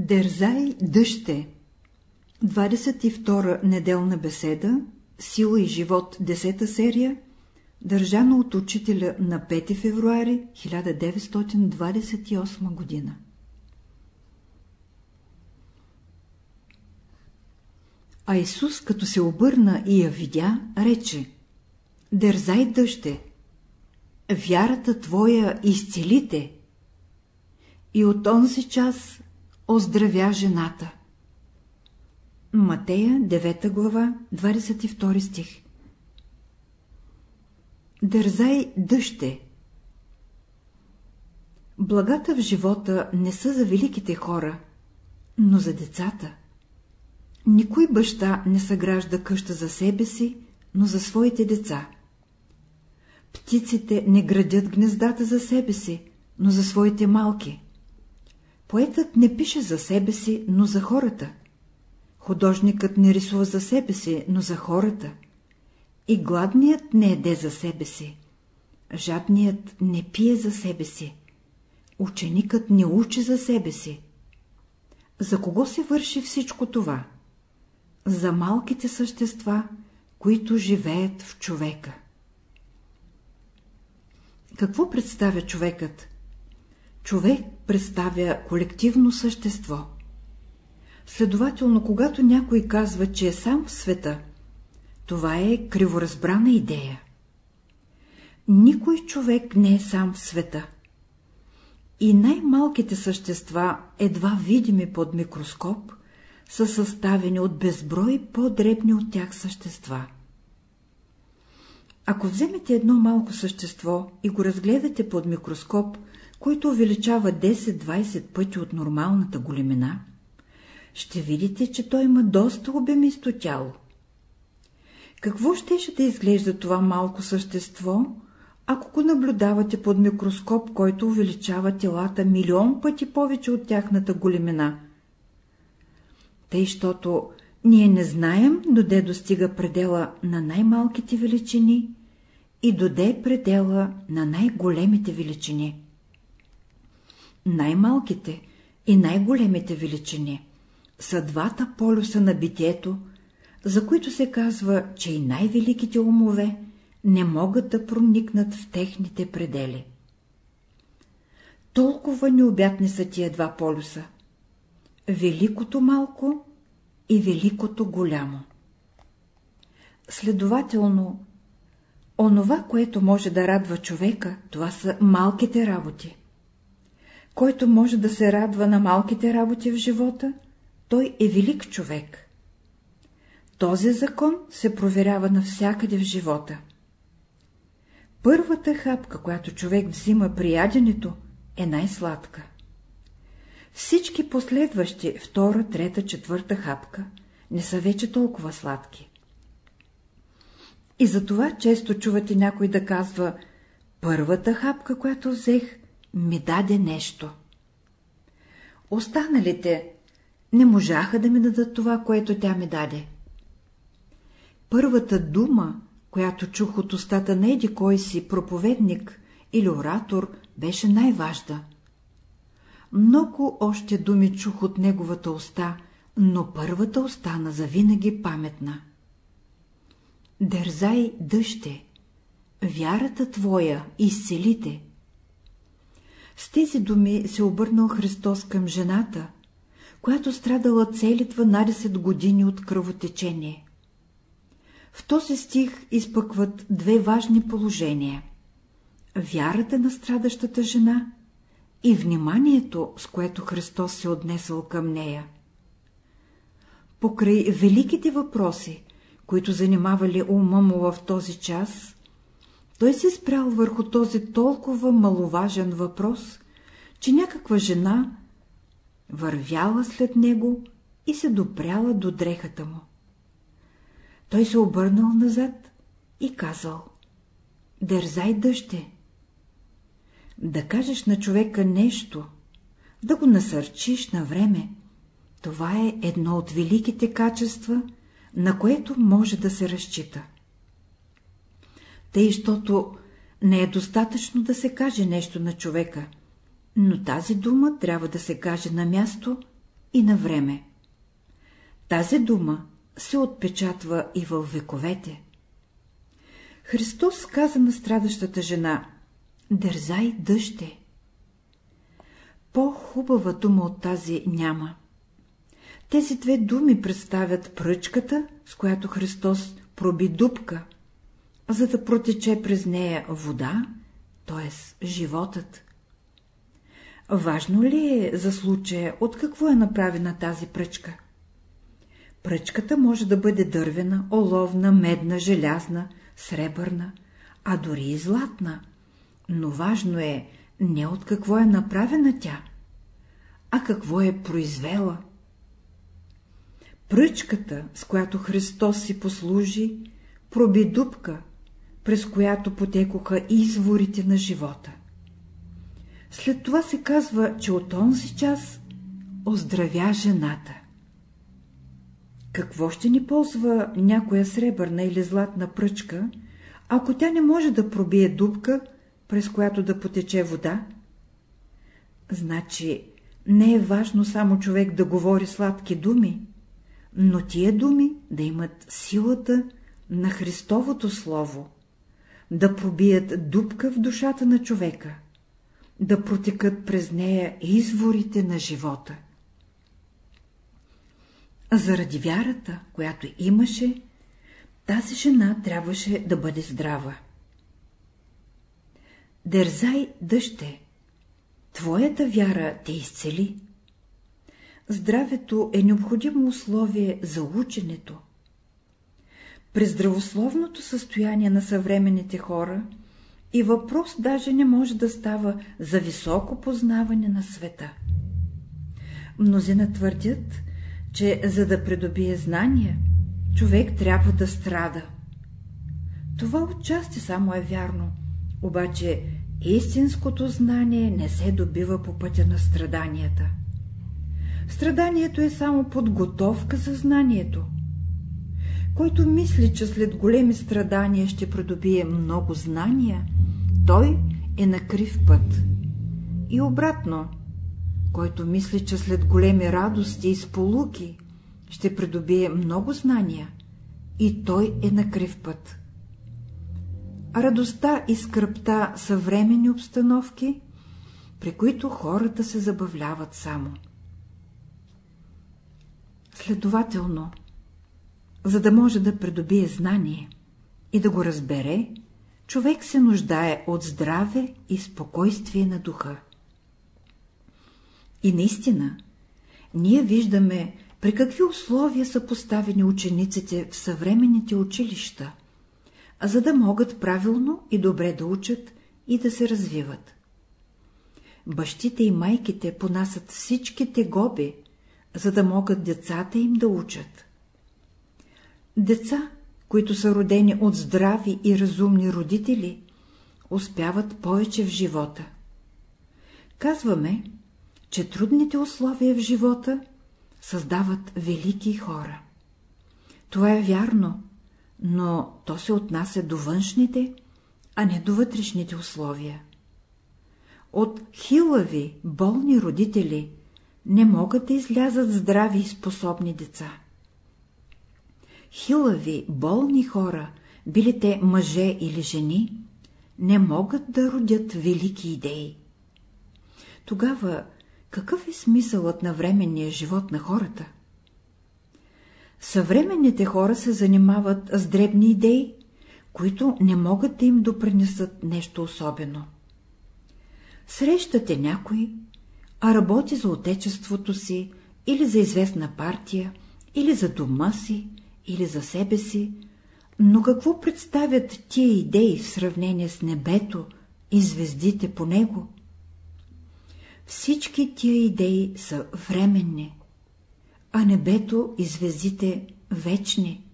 Дързай дъще 22 неделна беседа Сила и живот 10 серия Държана от учителя на 5 февруари 1928 година А Исус, като се обърна и я видя, рече Дързай дъще, вярата твоя изцелите. И от онзи час оздравя жената. Матея, 9 глава, 22 стих Дързай дъще Благата в живота не са за великите хора, но за децата. Никой баща не съгражда къща за себе си, но за своите деца. Птиците не градят гнездата за себе си, но за своите малки. Поетът не пише за себе си, но за хората. Художникът не рисува за себе си, но за хората. И гладният не еде за себе си. Жадният не пие за себе си. Ученикът не учи за себе си. За кого се върши всичко това? За малките същества, които живеят в човека. Какво представя човекът? Човек представя колективно същество. Следователно, когато някой казва, че е сам в света, това е криворазбрана идея. Никой човек не е сам в света. И най-малките същества, едва видими под микроскоп, са съставени от безброй по-дребни от тях същества. Ако вземете едно малко същество и го разгледате под микроскоп, който увеличава 10-20 пъти от нормалната големина, ще видите, че той има доста обемисто тяло. Какво щеше да изглежда това малко същество, ако го наблюдавате под микроскоп, който увеличава телата милион пъти повече от тяхната големина? Тъй, щото ние не знаем, доде достига предела на най-малките величини и доде предела на най-големите величини. Най-малките и най-големите величини са двата полюса на битието, за които се казва, че и най-великите умове не могат да проникнат в техните предели. Толкова необятни са тия два полюса – великото малко и великото голямо. Следователно, онова, което може да радва човека, това са малките работи. Който може да се радва на малките работи в живота, той е велик човек. Този закон се проверява навсякъде в живота. Първата хапка, която човек взима при яденето, е най-сладка. Всички последващи втора, трета, четвърта хапка не са вече толкова сладки. И затова често чувате някой да казва «Първата хапка, която взех, ми даде нещо». Останалите не можаха да ми дадат това, което тя ми даде. Първата дума, която чух от устата на еди кой си проповедник или оратор, беше най-важда. Много още думи чух от неговата уста, но първата остана завинаги паметна. Дързай, дъще, вярата твоя изцелите. С тези думи се обърнал Христос към жената, която страдала цели 12 години от кръвотечение. В този стих изпъкват две важни положения – вярата на страдащата жена и вниманието, с което Христос се отнесъл към нея. Покрай великите въпроси, които занимавали ума му в този час, той се спрял върху този толкова маловажен въпрос, че някаква жена вървяла след него и се допряла до дрехата му. Той се обърнал назад и казал — Дързай дъще! Да кажеш на човека нещо, да го насърчиш на време, това е едно от великите качества, на което може да се разчита. Тъй, щото не е достатъчно да се каже нещо на човека, но тази дума трябва да се каже на място и на време. Тази дума се отпечатва и в вековете. Христос каза на страдащата жена «Дързай, дъще». По-хубава дума от тази няма. Тези две думи представят пръчката, с която Христос проби дупка, за да протече през нея вода, т.е. животът. Важно ли е за случая от какво е направена тази пръчка? Пръчката може да бъде дървена, оловна, медна, желязна, сребърна, а дори и златна. Но важно е не от какво е направена тя, а какво е произвела. Пръчката, с която Христос си послужи, проби дупка, през която потекоха изворите на живота. След това се казва, че от онзи час оздравя жената. Какво ще ни ползва някоя сребърна или златна пръчка, ако тя не може да пробие дупка, през която да потече вода? Значи, не е важно само човек да говори сладки думи, но тия думи да имат силата на Христовото Слово, да пробият дупка в душата на човека, да протекат през нея изворите на живота. Заради вярата, която имаше, тази жена трябваше да бъде здрава. Дързай, дъще, твоята вяра те изцели. Здравето е необходимо условие за ученето. При здравословното състояние на съвременните хора и въпрос даже не може да става за високо познаване на света. Мнозина твърдят, че за да придобие знания, човек трябва да страда. Това отчасти само е вярно, обаче истинското знание не се добива по пътя на страданията. Страданието е само подготовка за знанието. Който мисли, че след големи страдания ще придобие много знания, той е на крив път. И обратно, който мисли, че след големи радости и сполуки ще придобие много знания, и той е на крив път. Радостта и скръпта са временни обстановки, при които хората се забавляват само. Следователно, за да може да придобие знание и да го разбере, човек се нуждае от здраве и спокойствие на духа. И наистина, ние виждаме при какви условия са поставени учениците в съвременните училища, за да могат правилно и добре да учат и да се развиват. Бащите и майките понасят всички тегоби, за да могат децата им да учат. Деца, които са родени от здрави и разумни родители, успяват повече в живота. Казваме, че трудните условия в живота създават велики хора. Това е вярно, но то се отнася до външните, а не до вътрешните условия. От хилави, болни родители не могат да излязат здрави и способни деца. Хилави, болни хора, били те мъже или жени, не могат да родят велики идеи. Тогава какъв е смисълът на временния живот на хората? Съвременните хора се занимават с дребни идеи, които не могат да им допринесат нещо особено. Срещате някой, а работи за отечеството си, или за известна партия, или за дома си, или за себе си, но какво представят тия идеи в сравнение с небето и звездите по него? Всички тия идеи са временни, а небето и звездите вечни.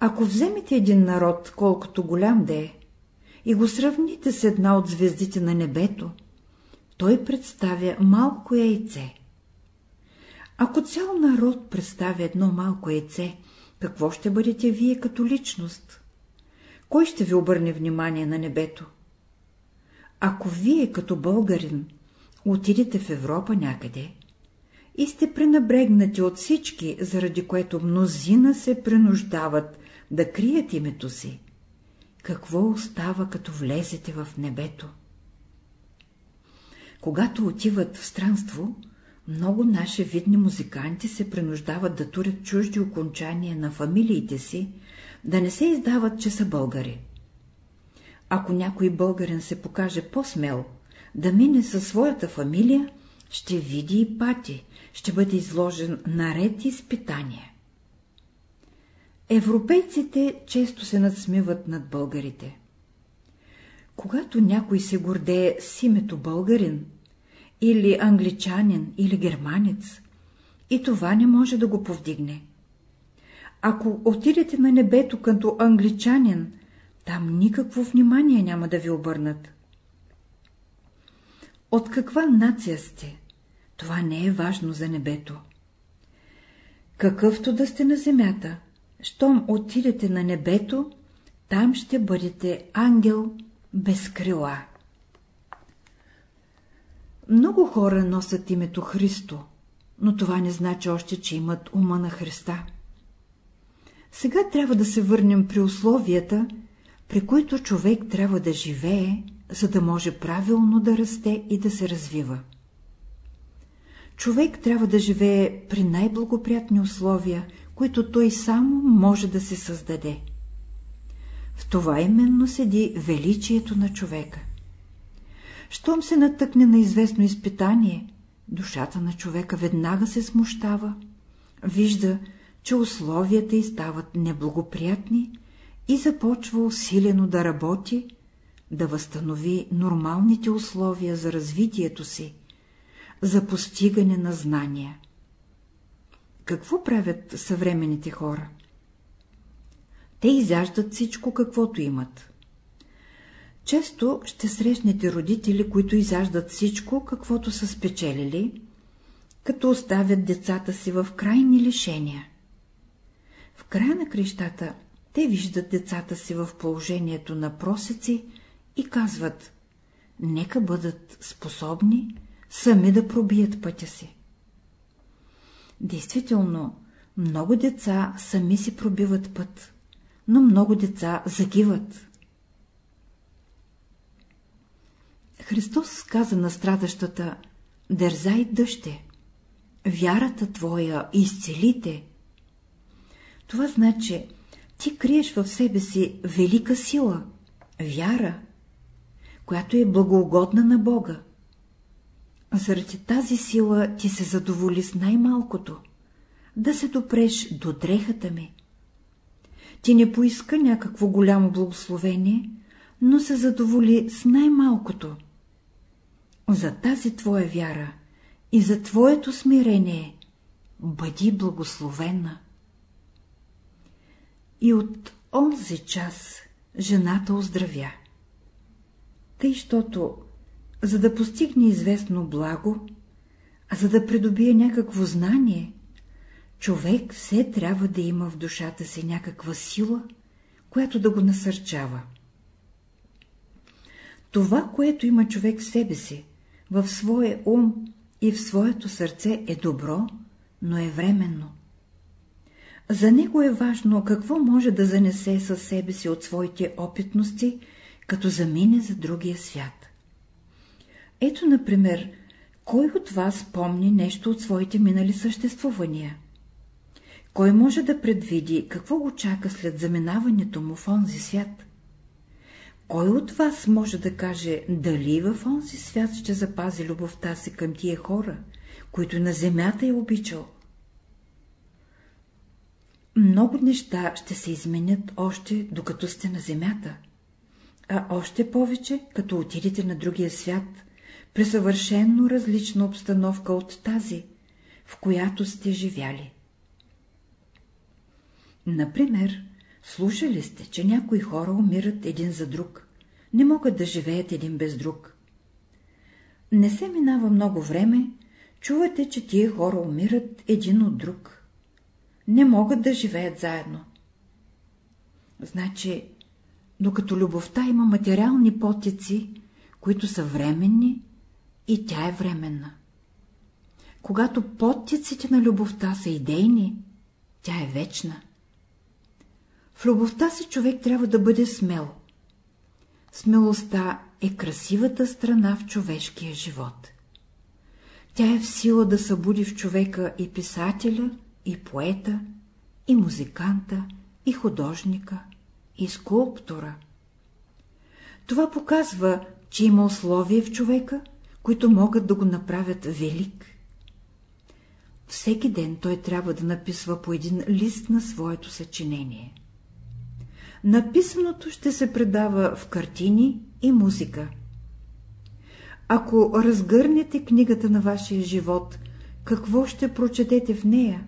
Ако вземете един народ, колкото голям да е, и го сравните с една от звездите на небето, той представя малко яйце. Ако цял народ представя едно малко яйце, какво ще бъдете вие като личност? Кой ще ви обърне внимание на небето? Ако вие като българин отидете в Европа някъде и сте пренабрегнати от всички, заради което мнозина се принуждават да крият името си. Какво остава, като влезете в небето? Когато отиват в странство, много наши видни музиканти се принуждават да турят чужди окончания на фамилиите си, да не се издават, че са българи. Ако някой българин се покаже по-смел, да мине със своята фамилия, ще види и пати, ще бъде изложен наред изпитания. Европейците често се надсмиват над българите. Когато някой се гордее с името българин, или англичанин, или германец, и това не може да го повдигне. Ако отидете на небето като англичанин, там никакво внимание няма да ви обърнат. От каква нация сте? Това не е важно за небето. Какъвто да сте на земята, щом отидете на небето, там ще бъдете ангел без крила. Много хора носят името Христо, но това не значи още, че имат ума на Христа. Сега трябва да се върнем при условията, при които човек трябва да живее, за да може правилно да расте и да се развива. Човек трябва да живее при най-благоприятни условия, които той само може да се създаде. В това именно седи величието на човека. Щом се натъкне на известно изпитание, душата на човека веднага се смущава, вижда, че условията й стават неблагоприятни и започва усилено да работи, да възстанови нормалните условия за развитието си, за постигане на знания. Какво правят съвременните хора? Те изяждат всичко, каквото имат. Често ще срещнете родители, които изяждат всичко, каквото са спечелили, като оставят децата си в крайни лишения. В края на крещата те виждат децата си в положението на просеци и казват, нека бъдат способни сами да пробият пътя си. Действително, много деца сами си пробиват път, но много деца загиват. Христос каза на страдащата, дързай дъще, вярата твоя изцелите. Това значи, ти криеш в себе си велика сила, вяра, която е благоугодна на Бога. Заради тази сила ти се задоволи с най-малкото, да се допреш до дрехата ми. Ти не поиска някакво голямо благословение, но се задоволи с най-малкото. За тази твоя вяра и за твоето смирение бъди благословена. И от онзи час жената оздравя. Тъй, щото, за да постигне известно благо, а за да придобие някакво знание, човек все трябва да има в душата си някаква сила, която да го насърчава. Това, което има човек в себе си, в своя ум и в своето сърце е добро, но е временно. За него е важно какво може да занесе със себе си от своите опитности, като замине за другия свят. Ето, например, кой от вас помни нещо от своите минали съществувания? Кой може да предвиди какво го чака след заминаването му в онзи свят? Кой от вас може да каже, дали в онзи свят ще запази любовта си към тия хора, които на земята е обичал? Много неща ще се изменят още докато сте на земята, а още повече, като отидете на другия свят, при съвършенно различна обстановка от тази, в която сте живяли. Например, слушали сте, че някои хора умират един за друг, не могат да живеят един без друг. Не се минава много време, чувате, че тия хора умират един от друг не могат да живеят заедно. Значи, докато любовта има материални потици, които са временни, и тя е временна. когато подтиците на любовта са идейни, тя е вечна. В любовта си човек трябва да бъде смел. Смелостта е красивата страна в човешкия живот. Тя е в сила да събуди в човека и писателя, и поета, и музиканта, и художника, и скулптора. Това показва, че има условия в човека, които могат да го направят велик. Всеки ден той трябва да написва по един лист на своето съчинение. Написаното ще се предава в картини и музика. Ако разгърнете книгата на вашия живот, какво ще прочетете в нея?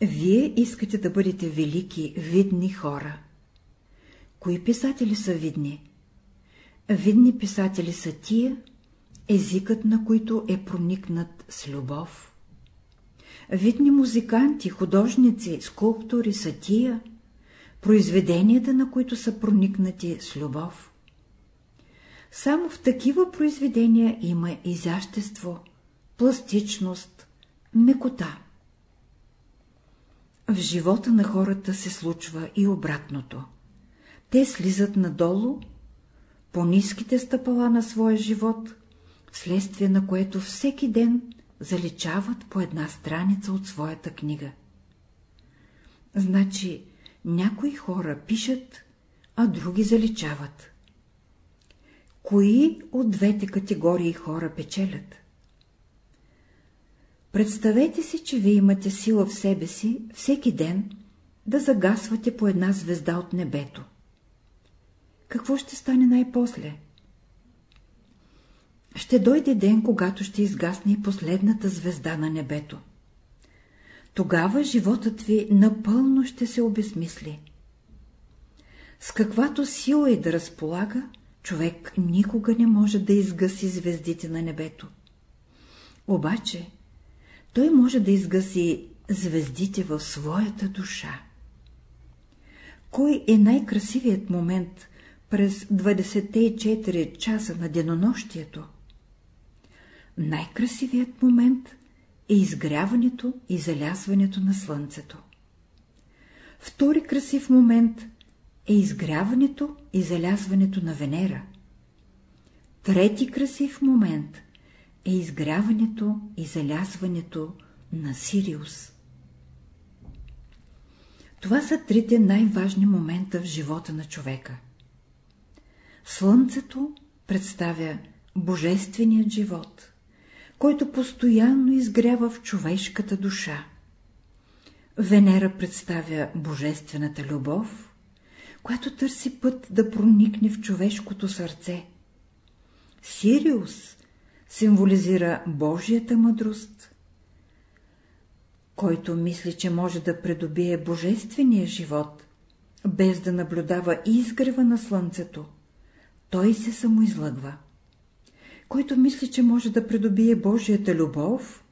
Вие искате да бъдете велики, видни хора. Кои писатели са видни? Видни писатели са тия, езикът на които е проникнат с любов. Видни музиканти, художници, скулптори са тия, произведенията на които са проникнати с любов. Само в такива произведения има изящество, пластичност, мекота. В живота на хората се случва и обратното. Те слизат надолу, по ниските стъпала на своя живот, вследствие на което всеки ден заличават по една страница от своята книга. Значи, някои хора пишат, а други заличават. Кои от двете категории хора печелят? Представете си, че вие имате сила в себе си всеки ден да загасвате по една звезда от небето. Какво ще стане най-после? Ще дойде ден, когато ще изгасне и последната звезда на небето. Тогава животът ви напълно ще се обезмисли. С каквато сила и да разполага, човек никога не може да изгаси звездите на небето. Обаче, той може да изгаси звездите в своята душа. Кой е най-красивият момент през 24 часа на денонощието? Най-красивият момент е изгряването и залязването на слънцето. Втори красив момент е изгряването и залязването на Венера. Трети красив момент е изгряването и залязването на Сириус. Това са трите най-важни момента в живота на човека. Слънцето представя божественият живот, който постоянно изгрява в човешката душа. Венера представя божествената любов, която търси път да проникне в човешкото сърце. Сириус символизира Божията мъдрост, който мисли, че може да придобие божествения живот, без да наблюдава изгрева на слънцето, той се самоизлъгва. Който мисли, че може да придобие Божията любов,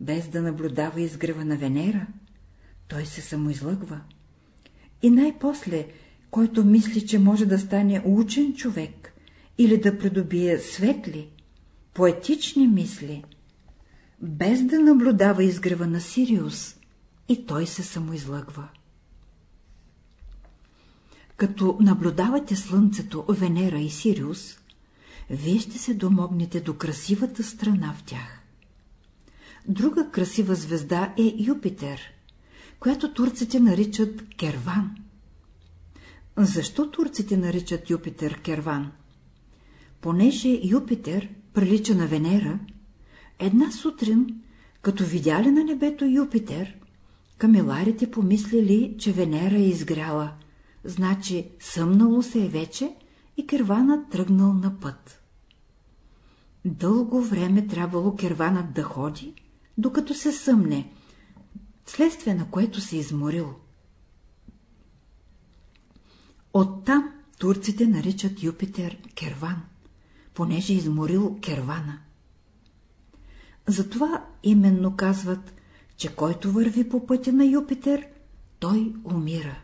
без да наблюдава изгрева на Венера, той се самоизлъгва. И най-после, който мисли, че може да стане учен човек или да придобие светли, поетични мисли, без да наблюдава изгрева на Сириус, и той се самоизлъгва. Като наблюдавате Слънцето, Венера и Сириус, вие ще се домогнете до красивата страна в тях. Друга красива звезда е Юпитер, която турците наричат Керван. Защо турците наричат Юпитер Керван? Понеже Юпитер прилича на Венера, една сутрин, като видяли на небето Юпитер, камеларите помислили, че Венера е изгряла, значи съмнало се е вече и керванът тръгнал на път. Дълго време трябвало керванът да ходи, докато се съмне, следствие на което се изморил. Оттам турците наричат Юпитер Керван понеже изморил кервана. Затова именно казват, че който върви по пътя на Юпитер, той умира.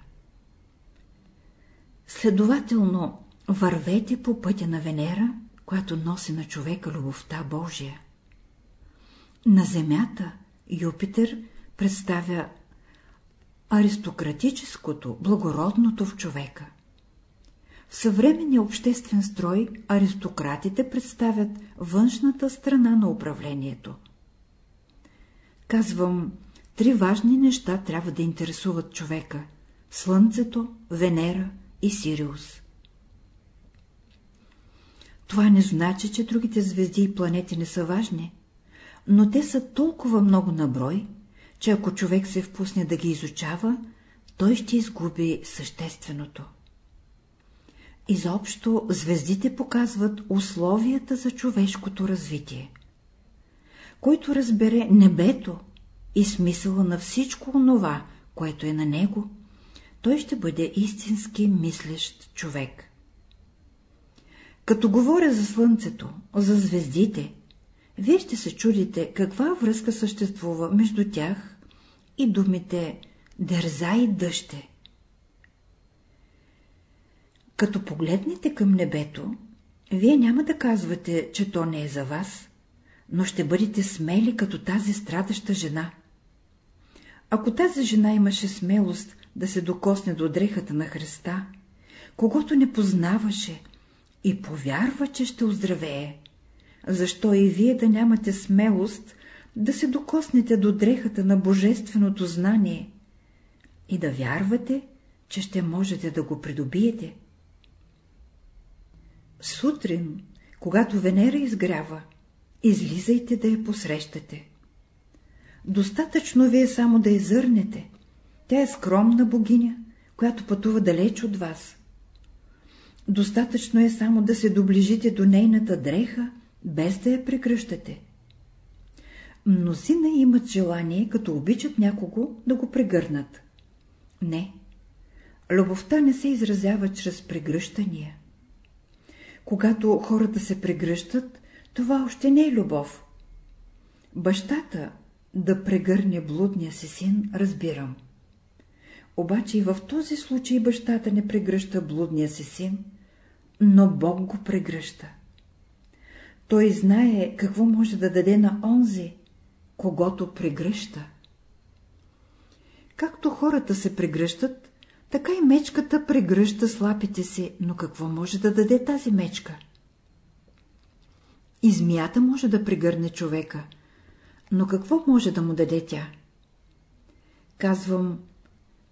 Следователно, вървете по пътя на Венера, която носи на човека любовта Божия. На Земята Юпитер представя аристократическото, благородното в човека. В съвременния обществен строй аристократите представят външната страна на управлението. Казвам, три важни неща трябва да интересуват човека – Слънцето, Венера и Сириус. Това не значи, че другите звезди и планети не са важни, но те са толкова много на брой, че ако човек се впусне да ги изучава, той ще изгуби същественото. Изобщо звездите показват условията за човешкото развитие. Който разбере небето и смисъла на всичко онова, което е на него, той ще бъде истински мислещ човек. Като говоря за Слънцето, за звездите, вие ще се чудите каква връзка съществува между тях и думите дърза и дъще. Като погледнете към небето, вие няма да казвате, че то не е за вас, но ще бъдете смели като тази страдаща жена. Ако тази жена имаше смелост да се докосне до дрехата на Христа, когато не познаваше и повярва, че ще оздравее, защо и вие да нямате смелост да се докоснете до дрехата на божественото знание и да вярвате, че ще можете да го придобиете? Сутрин, когато Венера изгрява, излизайте да я посрещате. Достатъчно ви е само да я зърнете. Тя е скромна богиня, която пътува далеч от вас. Достатъчно е само да се доближите до нейната дреха, без да я прегръщате. Мнозина имат желание, като обичат някого, да го прегърнат. Не. Любовта не се изразява чрез прегръщания. Когато хората се прегръщат, това още не е любов. Бащата да прегърне блудния си син, разбирам. Обаче и в този случай бащата не прегръща блудния си син, но Бог го прегръща. Той знае какво може да даде на онзи, когато прегръща. Както хората се прегръщат, така и мечката прегръща слапите си, но какво може да даде тази мечка? И змията може да прегърне човека, но какво може да му даде тя? Казвам,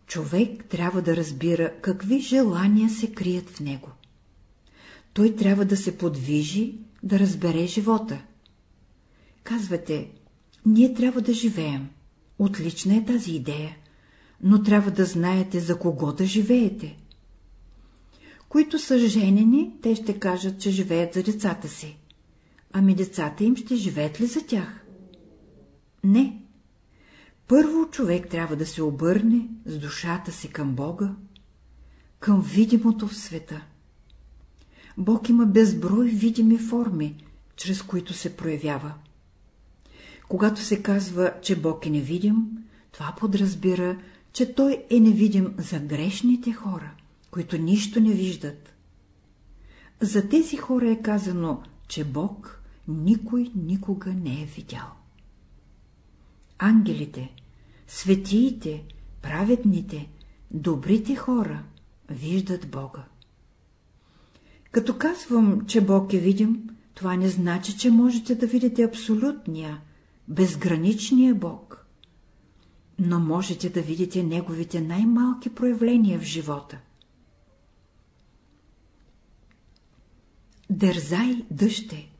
човек трябва да разбира какви желания се крият в него. Той трябва да се подвижи, да разбере живота. Казвате, ние трябва да живеем. Отлична е тази идея, но трябва да знаете за кого да живеете. Които са женени, те ще кажат, че живеят за децата си. Ами децата им ще живеят ли за тях? Не. Първо човек трябва да се обърне с душата си към Бога, към видимото в света. Бог има безброй видими форми, чрез които се проявява. Когато се казва, че Бог е невидим, това подразбира, че Той е невидим за грешните хора, които нищо не виждат. За тези хора е казано, че Бог никой никога не е видял. Ангелите, светиите, праведните, добрите хора виждат Бога. Като казвам, че Бог е видим, това не значи, че можете да видите абсолютния, безграничния Бог. Но можете да видите Неговите най-малки проявления в живота. Дързай, дъще!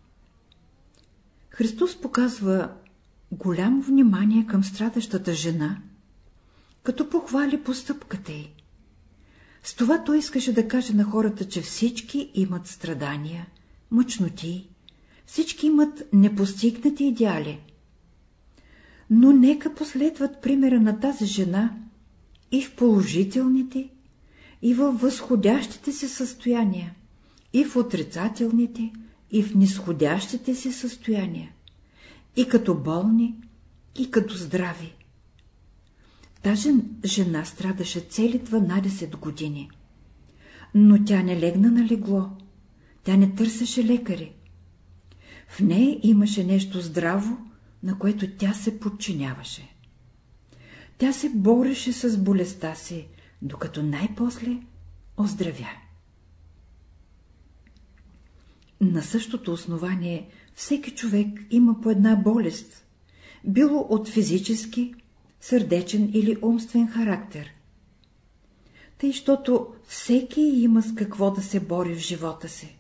Христос показва голямо внимание към страдащата жена, като похвали постъпката й. С това той искаше да каже на хората, че всички имат страдания, мъчноти, всички имат непостигнати идеали. Но нека последват примера на тази жена и в положителните, и в възходящите си състояния, и в отрицателните, и в нисходящите си състояния, и като болни, и като здрави. Тази жена страдаше цели 12 години. Но тя не легна на легло. Тя не търсеше лекари. В нея имаше нещо здраво, на което тя се подчиняваше. Тя се бореше с болестта си, докато най-после оздравя. На същото основание всеки човек има по една болест, било от физически, сърдечен или умствен характер. Тъй, щото всеки има с какво да се бори в живота си.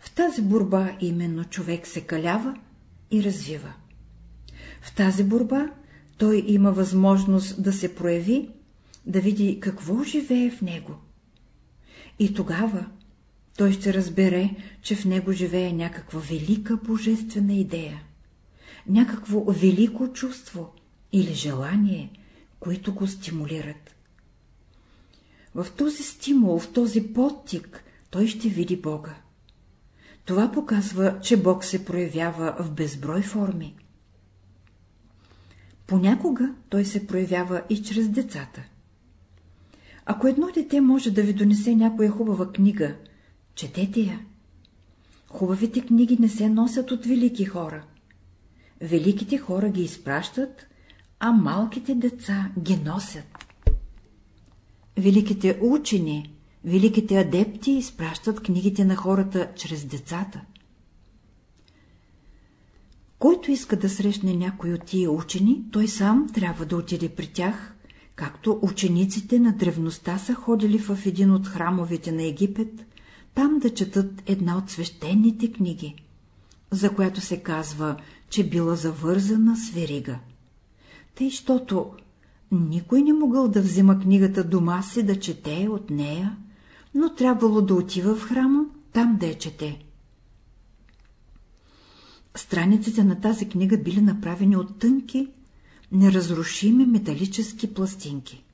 В тази борба именно човек се калява и развива. В тази борба той има възможност да се прояви, да види какво живее в него. И тогава той ще разбере, че в него живее някаква велика божествена идея, някакво велико чувство или желание, които го стимулират. В този стимул, в този подтик, той ще види Бога. Това показва, че Бог се проявява в безброй форми. Понякога той се проявява и чрез децата. Ако едно дете може да ви донесе някоя хубава книга, четете я. Хубавите книги не се носят от велики хора. Великите хора ги изпращат, а малките деца ги носят. Великите учени, великите адепти изпращат книгите на хората чрез децата. Който иска да срещне някой от тия учени, той сам трябва да отиде при тях, както учениците на древността са ходили в един от храмовете на Египет, там да четат една от свещените книги, за която се казва, че била завързана с верига. Тъй, щото никой не могъл да взима книгата дома си да чете от нея, но трябвало да отива в храма, там да я чете. Страниците на тази книга били направени от тънки, неразрушими металически пластинки.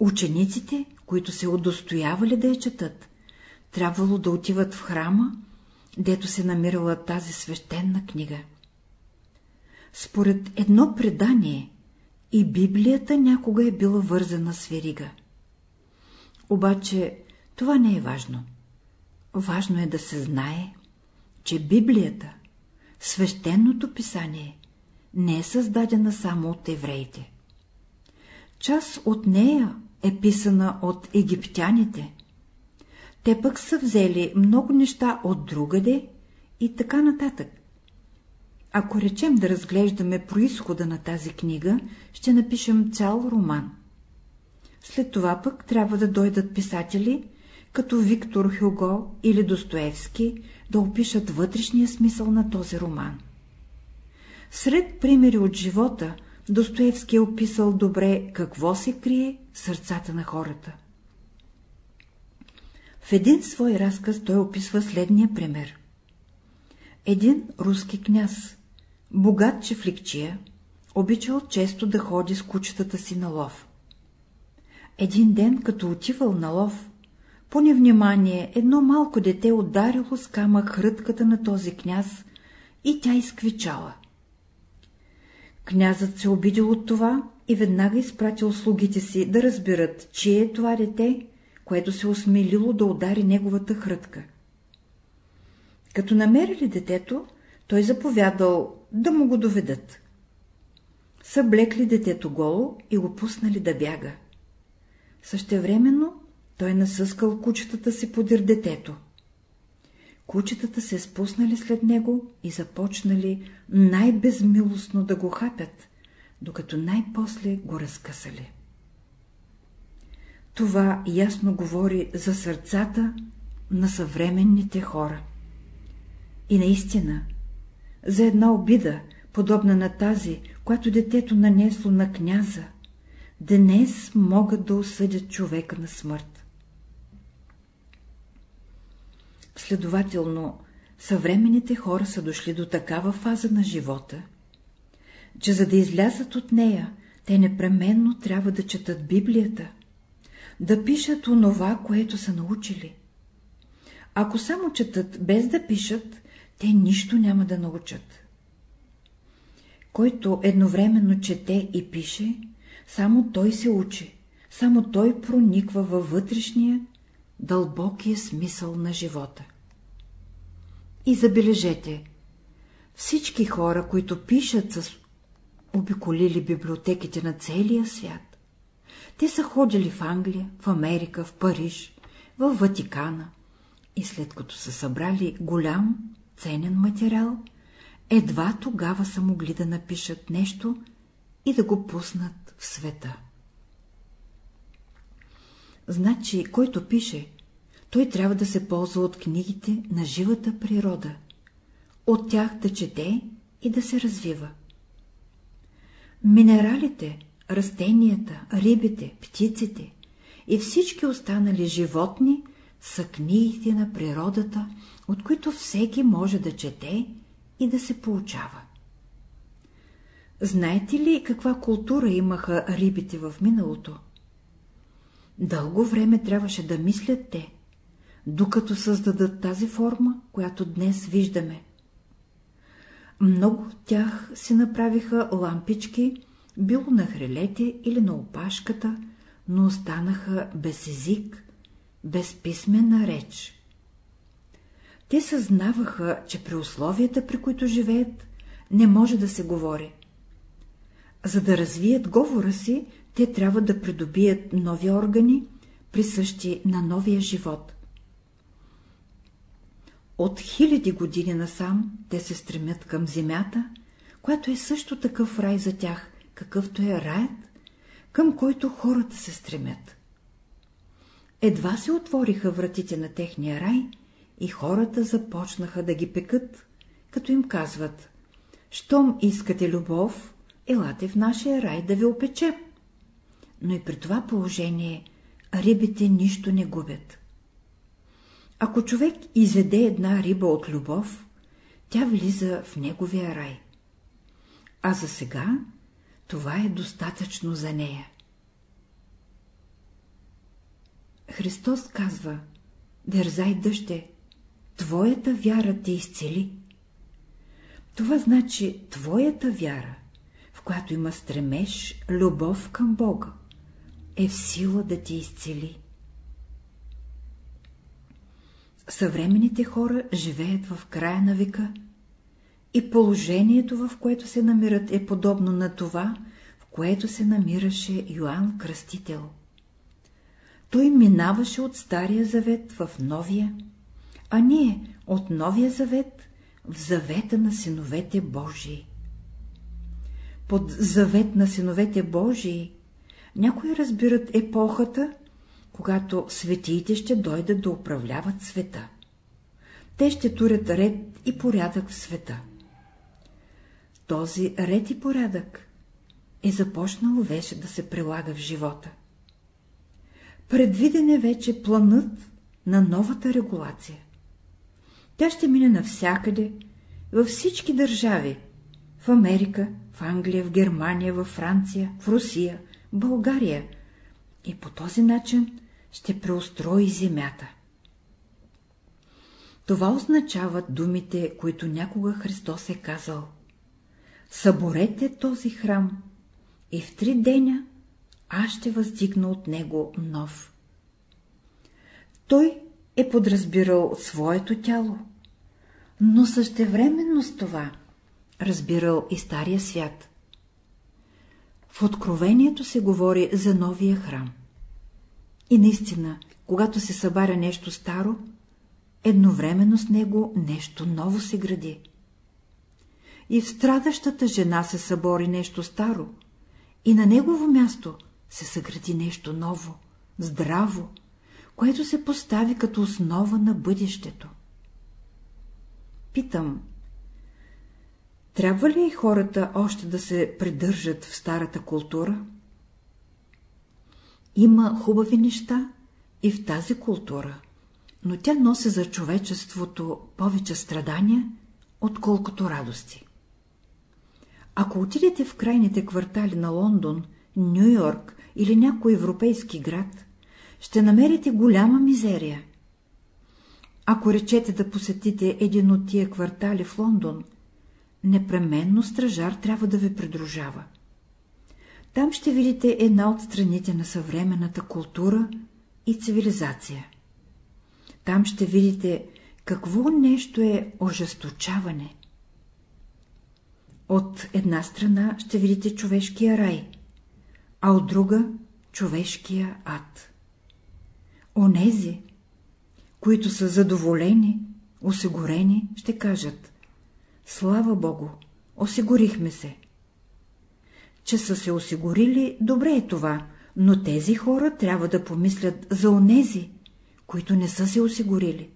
Учениците, които се удостоявали да я четат, трябвало да отиват в храма, дето се намирала тази свещена книга. Според едно предание, и Библията някога е била вързана с верига. Обаче това не е важно. Важно е да се знае, че Библията, свещеното писание, не е създадена само от евреите. Част от нея е писана от египтяните. Те пък са взели много неща от другаде и така нататък. Ако речем да разглеждаме происхода на тази книга, ще напишем цял роман. След това пък трябва да дойдат писатели, като Виктор Хюго или Достоевски, да опишат вътрешния смисъл на този роман. Сред примери от живота, Достоевски е описал добре какво се крие в сърцата на хората. В един свой разказ той описва следния пример. Един руски княз, богат чефликчия, обичал често да ходи с кучетата си на лов. Един ден, като отивал на лов, по невнимание едно малко дете ударило с камък хрътката на този княз и тя изквичала. Князът се обидил от това и веднага изпратил слугите си да разберат, чие е това дете, което се осмелило да удари неговата хрътка. Като намерили детето, той заповядал да му го доведат. Съблекли детето голо и го пуснали да бяга. Същевременно той насъскал кучетата си подир детето. Кучетата се спуснали след него и започнали най-безмилостно да го хапят, докато най-после го разкъсали. Това ясно говори за сърцата на съвременните хора. И наистина, за една обида, подобна на тази, която детето нанесло на княза, днес могат да осъдят човека на смърт. Следователно, съвременните хора са дошли до такава фаза на живота, че за да излязат от нея, те непременно трябва да четат Библията, да пишат онова, което са научили. Ако само четат без да пишат, те нищо няма да научат. Който едновременно чете и пише, само той се учи, само той прониква във вътрешния, дълбокия смисъл на живота. И забележете, всички хора, които пишат, са обиколили библиотеките на целия свят. Те са ходили в Англия, в Америка, в Париж, в Ватикана и след като са събрали голям, ценен материал, едва тогава са могли да напишат нещо и да го пуснат в света. Значи, който пише, той трябва да се ползва от книгите на живата природа, от тях да чете и да се развива. Минералите, растенията, рибите, птиците и всички останали животни са книгите на природата, от които всеки може да чете и да се получава. Знаете ли каква култура имаха рибите в миналото? Дълго време трябваше да мислят те, докато създадат тази форма, която днес виждаме. Много от тях си направиха лампички, било на хрелете или на опашката, но останаха без език, без писмена реч. Те съзнаваха, че при условията, при които живеят, не може да се говори. За да развият говора си, те трябва да придобият нови органи, присъщи на новия живот. От хиляди години насам те се стремят към земята, която е също такъв рай за тях, какъвто е раят, към който хората се стремят. Едва се отвориха вратите на техния рай и хората започнаха да ги пекат, като им казват «Щом искате любов, елате в нашия рай да ви опече». Но и при това положение рибите нищо не губят. Ако човек изеде една риба от любов, тя влиза в неговия рай. А за сега това е достатъчно за нея. Христос казва, дързай дъще, твоята вяра те изцели. Това значи твоята вяра, в която има стремеж, любов към Бога, е в сила да ти изцели. Съвременните хора живеят в края на века и положението, в което се намират, е подобно на това, в което се намираше Йоанн Кръстител. Той минаваше от Стария завет в Новия, а ние от Новия завет в завета на синовете Божии. Под завет на синовете Божии някои разбират епохата, когато светиите ще дойдат да управляват света. Те ще турят ред и порядък в света. Този ред и порядък е започнал вече да се прилага в живота. Предвиден е вече планът на новата регулация. Тя ще мине навсякъде, във всички държави, в Америка, в Англия, в Германия, в Франция, в Русия, България, и по този начин ще преустрои земята. Това означават думите, които някога Христос е казал. Съборете този храм и в три деня аз ще въздигна от него нов. Той е подразбирал своето тяло, но същевременно с това разбирал и стария свят. В Откровението се говори за новия храм. И наистина, когато се събаря нещо старо, едновременно с него нещо ново се гради. И в страдащата жена се събори нещо старо, и на негово място се съгради нещо ново, здраво, което се постави като основа на бъдещето. Питам, трябва ли хората още да се придържат в старата култура? Има хубави неща и в тази култура, но тя носи за човечеството повече страдания, отколкото радости. Ако отидете в крайните квартали на Лондон, Нью-Йорк или някой европейски град, ще намерите голяма мизерия. Ако речете да посетите един от тия квартали в Лондон, непременно стражар трябва да ви придружава. Там ще видите една от страните на съвременната култура и цивилизация. Там ще видите какво нещо е ожесточаване. От една страна ще видите човешкия рай, а от друга – човешкия ад. Онези, които са задоволени, осигурени, ще кажат Слава Богу, осигурихме се. Че са се осигурили, добре е това, но тези хора трябва да помислят за онези, които не са се осигурили.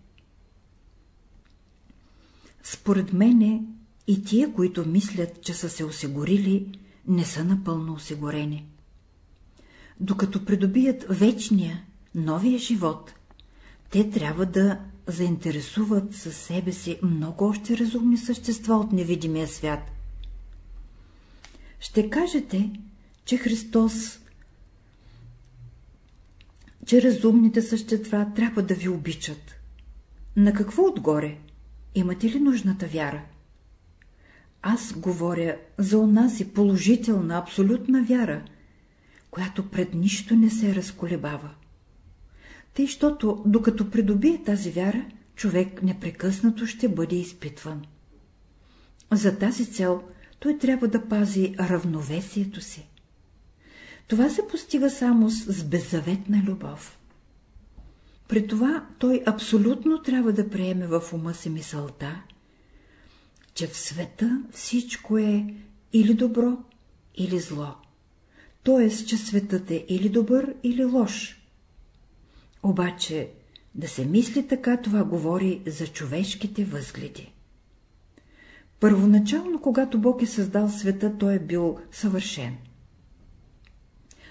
Според мене и тия, които мислят, че са се осигурили, не са напълно осигурени. Докато придобият вечния, новия живот, те трябва да заинтересуват със себе си много още разумни същества от невидимия свят. Ще кажете, че Христос, че разумните същества трябва да ви обичат. На какво отгоре? Имате ли нужната вяра? Аз говоря за онази положителна, абсолютна вяра, която пред нищо не се разколебава. Тъй, щото докато придобие тази вяра, човек непрекъснато ще бъде изпитван. За тази цел той трябва да пази равновесието си. Това се постига само с беззаветна любов. При това той абсолютно трябва да приеме в ума си мисълта, че в света всичко е или добро, или зло. Т.е. че светът е или добър, или лош. Обаче да се мисли така, това говори за човешките възгледи. Първоначално, когато Бог е създал света, той е бил съвършен.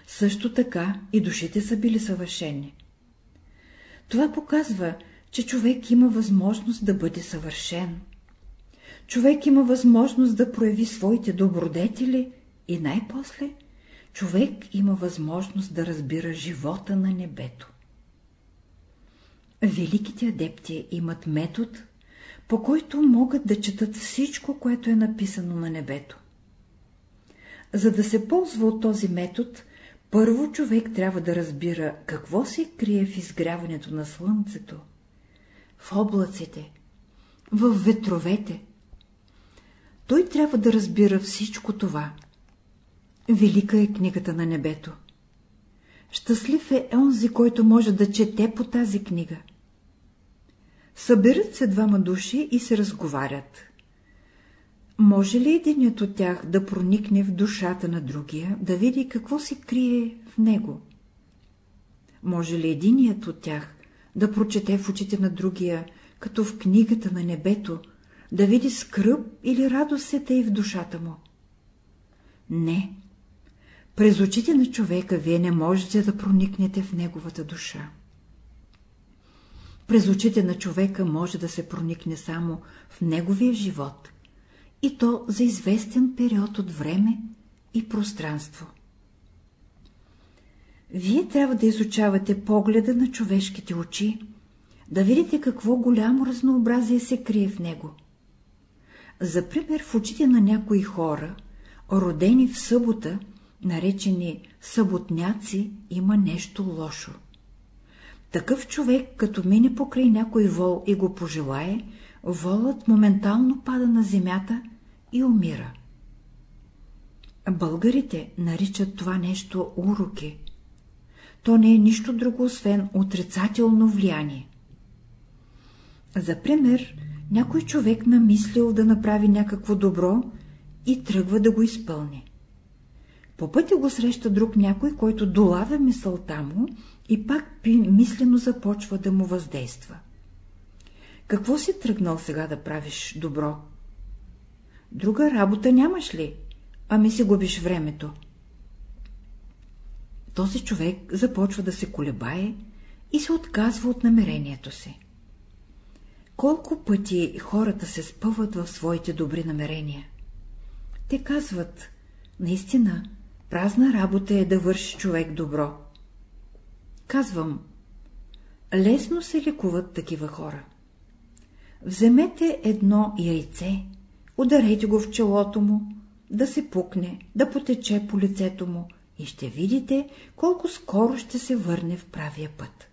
Също така и душите са били съвършени. Това показва, че човек има възможност да бъде съвършен. Човек има възможност да прояви своите добродетели и най-после човек има възможност да разбира живота на небето. Великите адепти имат метод, по който могат да четат всичко, което е написано на небето. За да се ползва от този метод, първо човек трябва да разбира какво се крие в изгряването на слънцето, в облаците, в ветровете. Той трябва да разбира всичко това. Велика е книгата на небето. Щастлив е онзи, който може да чете по тази книга. Съберат се двама души и се разговарят. Може ли единият от тях да проникне в душата на другия, да види какво се крие в него? Може ли единият от тях да прочете в очите на другия, като в книгата на небето, да види скръп или радост се и в душата му? Не. През очите на човека вие не можете да проникнете в неговата душа. През очите на човека може да се проникне само в неговия живот, и то за известен период от време и пространство. Вие трябва да изучавате погледа на човешките очи, да видите какво голямо разнообразие се крие в него. За пример, в очите на някои хора, родени в събота, наречени съботняци, има нещо лошо. Такъв човек, като мине покрай някой вол и го пожелае, волът моментално пада на земята и умира. Българите наричат това нещо уроки. То не е нищо друго, освен отрицателно влияние. За пример, някой човек намислил да направи някакво добро и тръгва да го изпълни. По пътя го среща друг някой, който долавя мисълта му и пак мислено започва да му въздейства. Какво си тръгнал сега да правиш добро? Друга работа нямаш ли? Ами си губиш времето. Този човек започва да се колебае и се отказва от намерението си. Колко пъти хората се спъват в своите добри намерения? Те казват, наистина, празна работа е да върши човек добро. Казвам, лесно се лекуват такива хора. Вземете едно яйце, ударете го в челото му, да се пукне, да потече по лицето му и ще видите колко скоро ще се върне в правия път.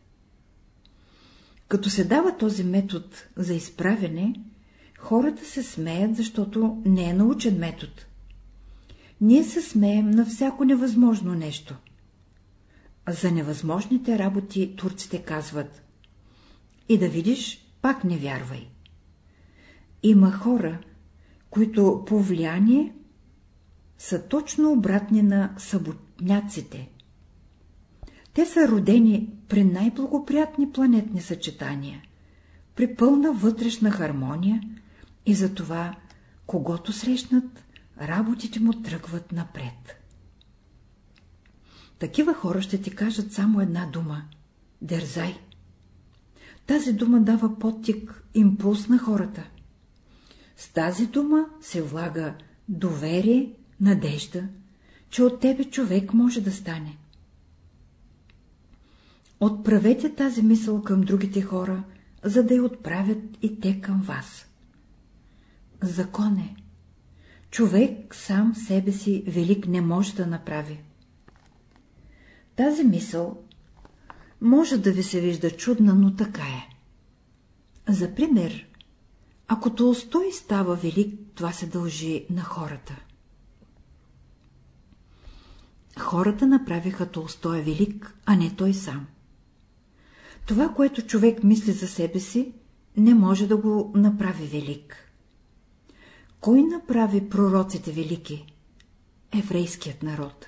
Като се дава този метод за изправене, Хората се смеят, защото не е научен метод. Ние се смеем на всяко невъзможно нещо. За невъзможните работи турците казват И да видиш, пак не вярвай. Има хора, които по влияние са точно обратни на съботняците. Те са родени при най-благоприятни планетни съчетания, при пълна вътрешна хармония и затова, когато срещнат, работите му тръгват напред. Такива хора ще ти кажат само една дума – дързай. Тази дума дава подтик, импулс на хората. С тази дума се влага доверие, надежда, че от тебе човек може да стане. Отправете тази мисъл към другите хора, за да я отправят и те към вас. Закон е. Човек сам себе си велик не може да направи. Тази мисъл може да ви се вижда чудна, но така е. За пример, ако Толстой става велик, това се дължи на хората. Хората направиха Толстой велик, а не той сам. Това, което човек мисли за себе си, не може да го направи велик. Кой направи пророците велики? Еврейският народ.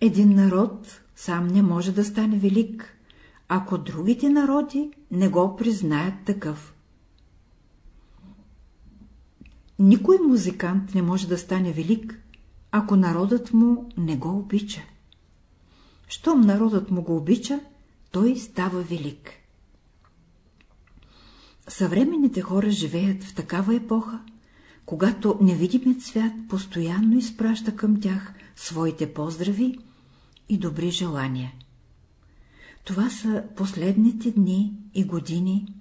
Един народ сам не може да стане велик, ако другите народи не го признаят такъв. Никой музикант не може да стане велик, ако народът му не го обича. Щом народът му го обича, той става велик. Съвременните хора живеят в такава епоха, когато невидимият свят постоянно изпраща към тях своите поздрави и добри желания. Това са последните дни и години,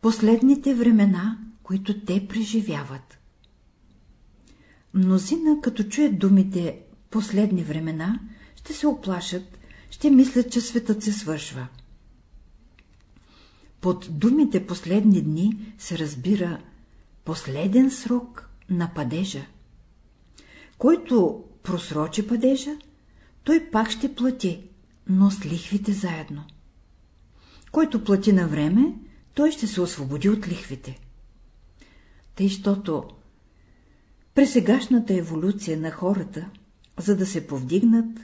последните времена, които те преживяват. Мнозина, като чуят думите «последни времена», ще се оплашат, ще мислят, че светът се свършва. Под думите «последни дни» се разбира последен срок на падежа. Който просрочи падежа, той пак ще плати, но с лихвите заедно. Който плати на време, той ще се освободи от лихвите. Тъй, щото през сегашната еволюция на хората, за да се повдигнат,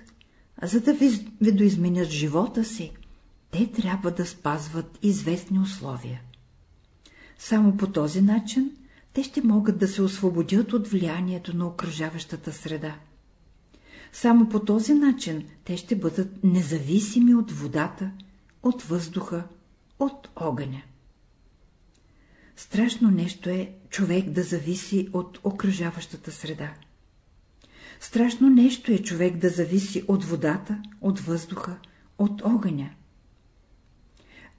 за да видоизменят живота си, те трябва да спазват известни условия. Само по този начин те ще могат да се освободят от влиянието на окружаващата среда. Само по този начин те ще бъдат независими от водата, от въздуха, от огъня. Страшно нещо е човек да зависи от окружаващата среда. Страшно нещо е човек да зависи от водата, от въздуха, от огъня.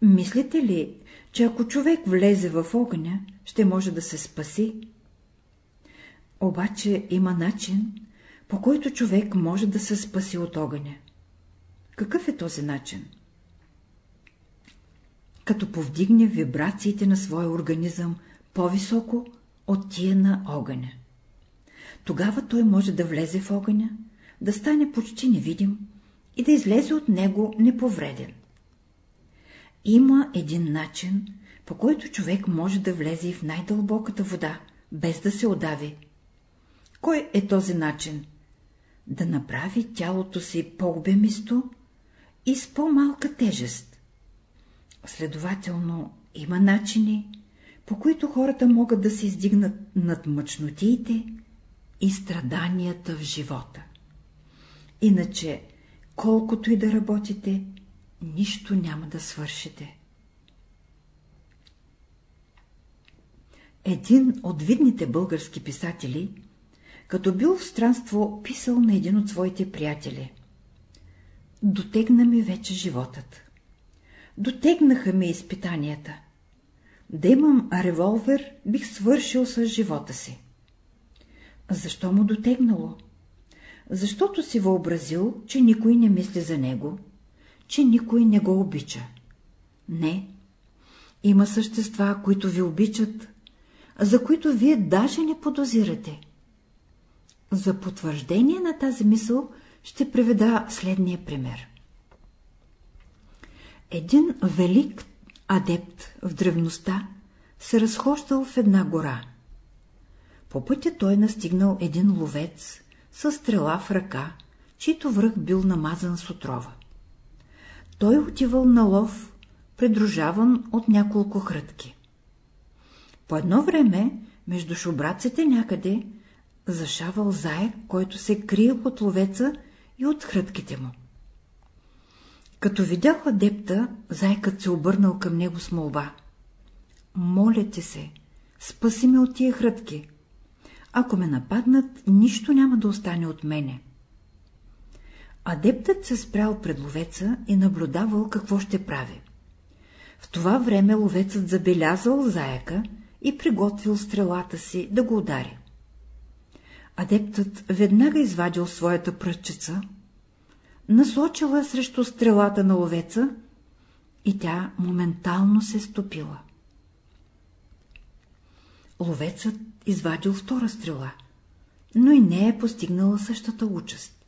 Мислите ли, че ако човек влезе в огъня, ще може да се спаси? Обаче има начин, по който човек може да се спаси от огъня. Какъв е този начин? Като повдигне вибрациите на своя организъм по-високо от тия на огъня. Тогава той може да влезе в огъня, да стане почти невидим и да излезе от него неповреден. Има един начин, по който човек може да влезе и в най-дълбоката вода, без да се одави. Кой е този начин? Да направи тялото си по-обемисто и с по-малка тежест. Следователно, има начини, по които хората могат да се издигнат над мъчнотиите и страданията в живота. Иначе, колкото и да работите, нищо няма да свършите. Един от видните български писатели, като бил в странство, писал на един от своите приятели. Дотегна ми вече животът. Дотегнаха ми изпитанията. Да имам револвер, бих свършил с живота си. Защо му дотегнало? Защото си въобразил, че никой не мисли за него, че никой не го обича. Не. Има същества, които ви обичат, за които вие даже не подозирате. За потвърждение на тази мисъл ще приведа следния пример. Един велик адепт в древността се разхождал в една гора. По пътя той настигнал един ловец с стрела в ръка, чийто връх бил намазан с отрова. Той отивал на лов, придружаван от няколко хрътки. По едно време, между шубраците някъде, зашавал заек, който се крие от ловеца и от хрътките му. Като видял адепта, зайкът се обърнал към него с молба. Моля ти се, спаси ме от тия хрътки. Ако ме нападнат, нищо няма да остане от мене. Адептът се спрял пред ловеца и наблюдавал какво ще прави. В това време ловецът забелязал заяка и приготвил стрелата си да го удари. Адептът веднага извадил своята пръчица, насочила срещу стрелата на ловеца и тя моментално се стопила. Ловецът извадил втора стрела, но и не е постигнала същата участ.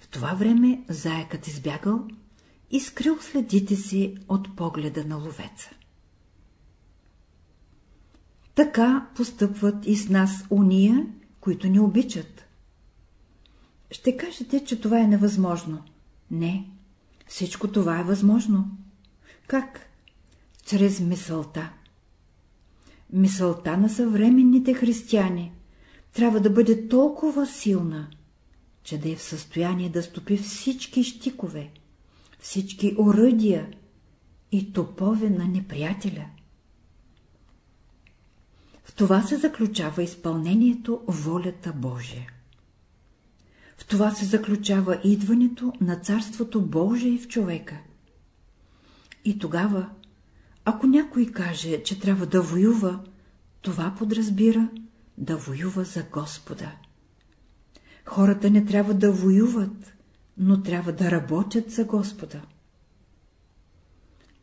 В това време заякът избягал и скрил следите си от погледа на ловеца. Така постъпват и с нас уния, които ни обичат. Ще кажете, че това е невъзможно. Не, всичко това е възможно. Как? Чрез мисълта. Мисълта на съвременните християни трябва да бъде толкова силна, че да е в състояние да стопи всички щикове, всички оръдия и топове на неприятеля. В това се заключава изпълнението волята Божия. В това се заключава идването на Царството Божие в човека. И тогава, ако някой каже, че трябва да воюва, това подразбира да воюва за Господа. Хората не трябва да воюват, но трябва да работят за Господа.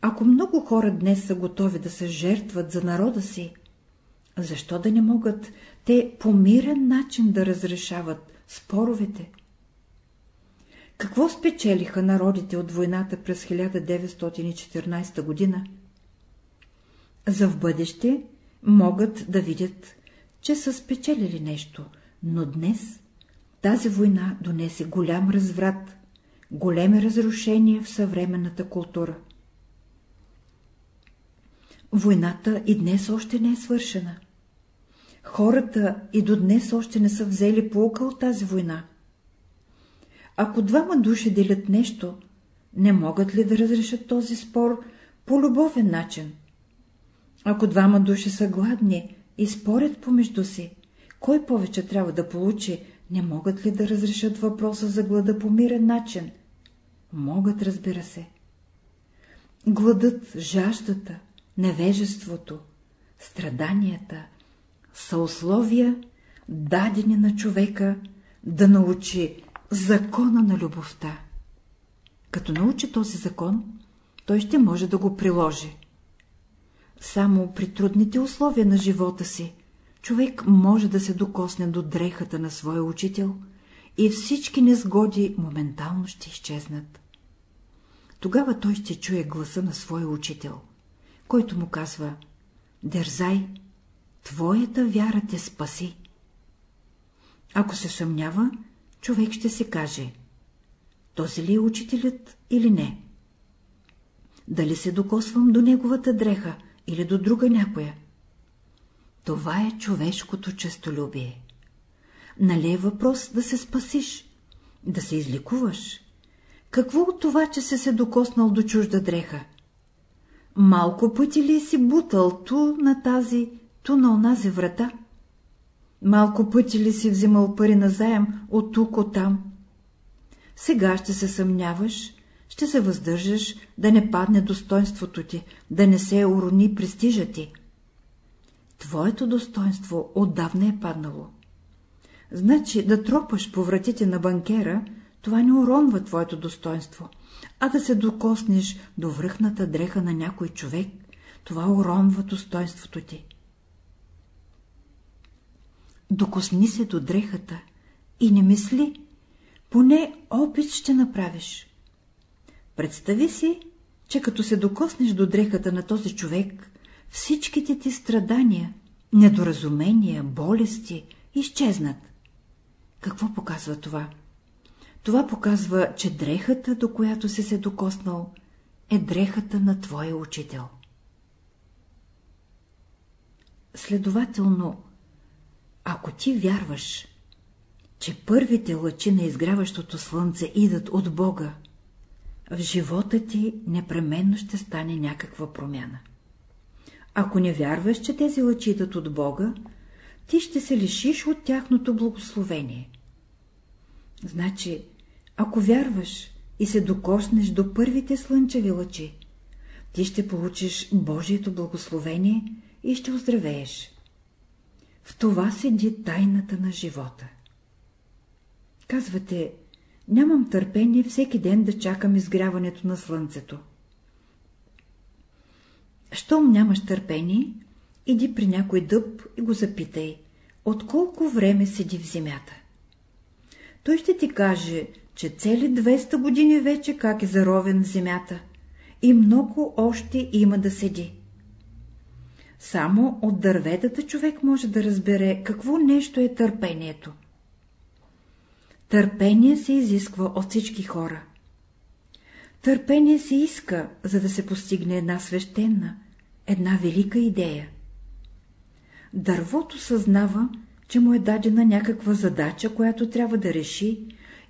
Ако много хора днес са готови да се жертват за народа си, защо да не могат те по мирен начин да разрешават споровете? Какво спечелиха народите от войната през 1914 година? За в бъдеще могат да видят, че са спечелили нещо, но днес тази война донесе голям разврат, големи разрушения в съвременната култура. Войната и днес още не е свършена. Хората и до днес още не са взели полука от тази война. Ако двама души делят нещо, не могат ли да разрешат този спор по любовен начин? Ако двама души са гладни и спорят помежду си, кой повече трябва да получи, не могат ли да разрешат въпроса за глада по мирен начин? Могат, разбира се. Гладът, жаждата, невежеството, страданията са условия, дадени на човека да научи закона на любовта. Като научи този закон, той ще може да го приложи. Само при трудните условия на живота си, човек може да се докосне до дрехата на своя учител и всички незгоди моментално ще изчезнат. Тогава той ще чуе гласа на своя учител, който му казва «Дързай, твоята вяра те спаси». Ако се съмнява, човек ще се каже този ли е учителят или не? Дали се докосвам до неговата дреха или до друга някоя? Това е човешкото честолюбие. Нали е въпрос да се спасиш, да се изликуваш? Какво от това, че се се докоснал до чужда дреха? Малко пъти ли си бутал ту на тази, ту на онази врата? Малко пъти ли си взимал пари на заем от тук, от там? Сега ще се съмняваш, ще се въздържаш да не падне достоинството ти, да не се урони престижа ти. Твоето достоинство отдавна е паднало. Значи да тропаш по вратите на банкера, това не уронва твоето достоинство, а да се докоснеш до връхната дреха на някой човек, това уронва достоинството ти. Докосни се до дрехата и не мисли, поне опит ще направиш. Представи си, че като се докоснеш до дрехата на този човек, всичките ти страдания, недоразумения, болести изчезнат. Какво показва това? Това показва, че дрехата, до която си се докоснал, е дрехата на твоя учител. Следователно, ако ти вярваш, че първите лъчи на изгряващото слънце идат от Бога, в живота ти непременно ще стане някаква промяна. Ако не вярваш, че тези лъчи идат от Бога, ти ще се лишиш от тяхното благословение. Значи, ако вярваш и се докоснеш до първите слънчеви лъчи, ти ще получиш Божието благословение и ще оздравееш. В това седи тайната на живота. Казвате, нямам търпение всеки ден да чакам изгряването на слънцето. Щом нямаш търпение, иди при някой дъб и го запитай, от колко време седи в земята. Той ще ти каже, че цели 200 години вече как е заровен в земята и много още има да седи. Само от дърветата човек може да разбере какво нещо е търпението. Търпение се изисква от всички хора. Търпение се иска, за да се постигне една свещена, една велика идея. Дървото съзнава, че му е дадена някаква задача, която трябва да реши,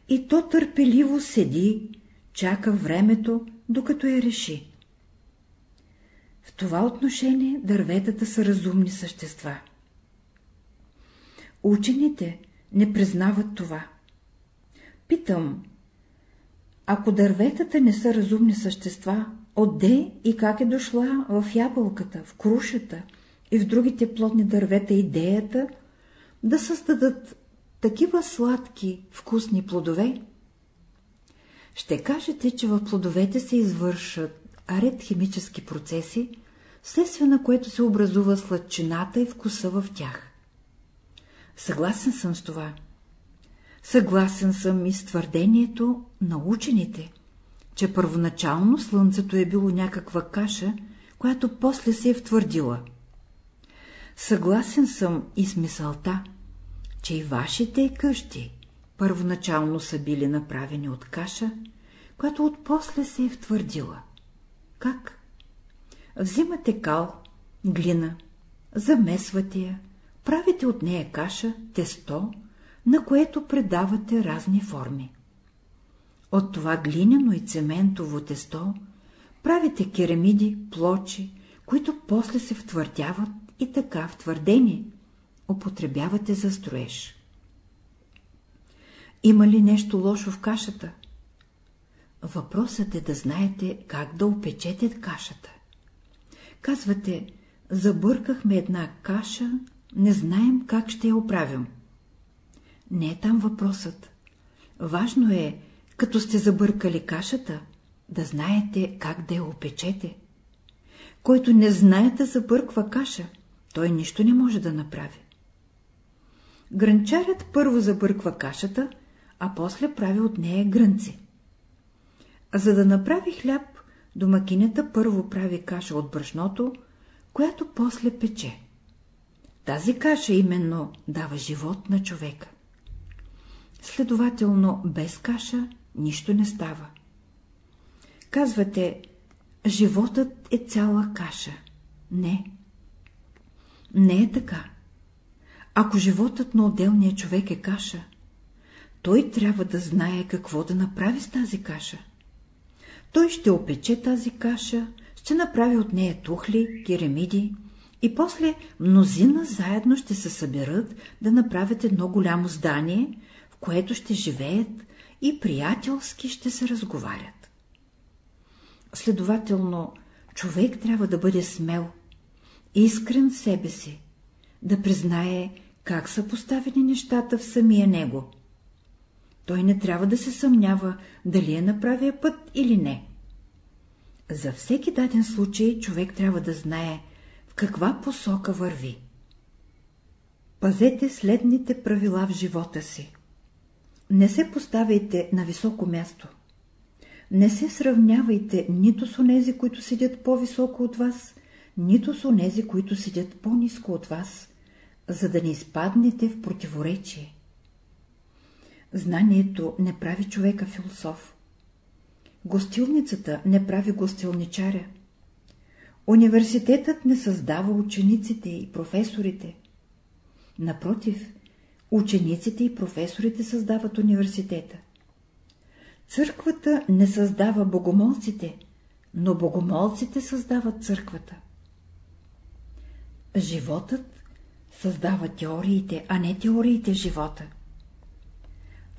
и то търпеливо седи, чака времето, докато я реши. Това отношение дърветата са разумни същества. Учените не признават това. Питам, ако дърветата не са разумни същества, отде и как е дошла в ябълката, в крушата и в другите плодни дървета идеята да създадат такива сладки, вкусни плодове? Ще кажете, че в плодовете се извършат ред химически процеси, следствие на което се образува сладчината и вкуса в тях. Съгласен съм с това. Съгласен съм и с твърдението на учените, че първоначално слънцето е било някаква каша, която после се е втвърдила. Съгласен съм и с мисълта, че и вашите къщи първоначално са били направени от каша, която отпосле се е втвърдила. Как? Взимате кал, глина, замесвате я, правите от нея каша, тесто, на което предавате разни форми. От това глиняно и цементово тесто правите керамиди, плочи, които после се втвърдяват и така втвърдени, употребявате за строеж. Има ли нещо лошо в кашата? Въпросът е да знаете как да опечете кашата. Казвате, забъркахме една каша, не знаем как ще я оправим. Не е там въпросът. Важно е, като сте забъркали кашата, да знаете как да я опечете. Който не знае да забърква каша, той нищо не може да направи. Гранчарят първо забърква кашата, а после прави от нея грънци. За да направи хляб, домакинята първо прави каша от брашното, която после пече. Тази каша именно дава живот на човека. Следователно, без каша нищо не става. Казвате, животът е цяла каша. Не. Не е така. Ако животът на отделния човек е каша, той трябва да знае какво да направи с тази каша. Той ще опече тази каша, ще направи от нея тухли, керамиди и после мнозина заедно ще се съберат да направят едно голямо здание, в което ще живеят и приятелски ще се разговарят. Следователно, човек трябва да бъде смел, искрен в себе си, да признае как са поставени нещата в самия него. Той не трябва да се съмнява, дали е на правия път или не. За всеки даден случай човек трябва да знае в каква посока върви. Пазете следните правила в живота си. Не се поставяйте на високо място. Не се сравнявайте нито с онези, които седят по-високо от вас, нито с онези, които седят по-низко от вас, за да не изпаднете в противоречие. Знанието не прави човека философ. Гостилницата не прави гостилничаря. Университетът не създава учениците и професорите. Напротив, учениците и професорите създават университета. Църквата не създава богомолците, но богомолците създават църквата. Животът създава теориите, а не теориите живота.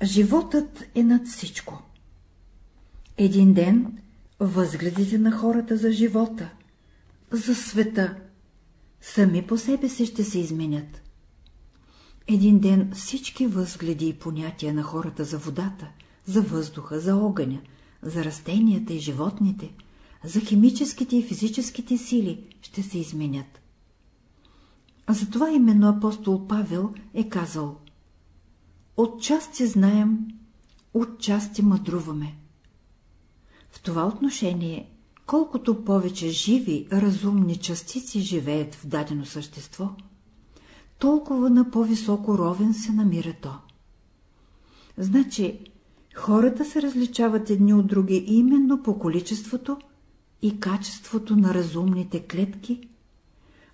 Животът е над всичко. Един ден възгледите на хората за живота, за света, сами по себе си ще се изменят. Един ден всички възгледи и понятия на хората за водата, за въздуха, за огъня, за растенията и животните, за химическите и физическите сили ще се изменят. Затова именно апостол Павел е казал Отчасти знаем, отчасти мъдруваме. В това отношение, колкото повече живи, разумни частици живеят в дадено същество, толкова на по-високо ровен се намира то. Значи, хората се различават едни от други именно по количеството и качеството на разумните клетки,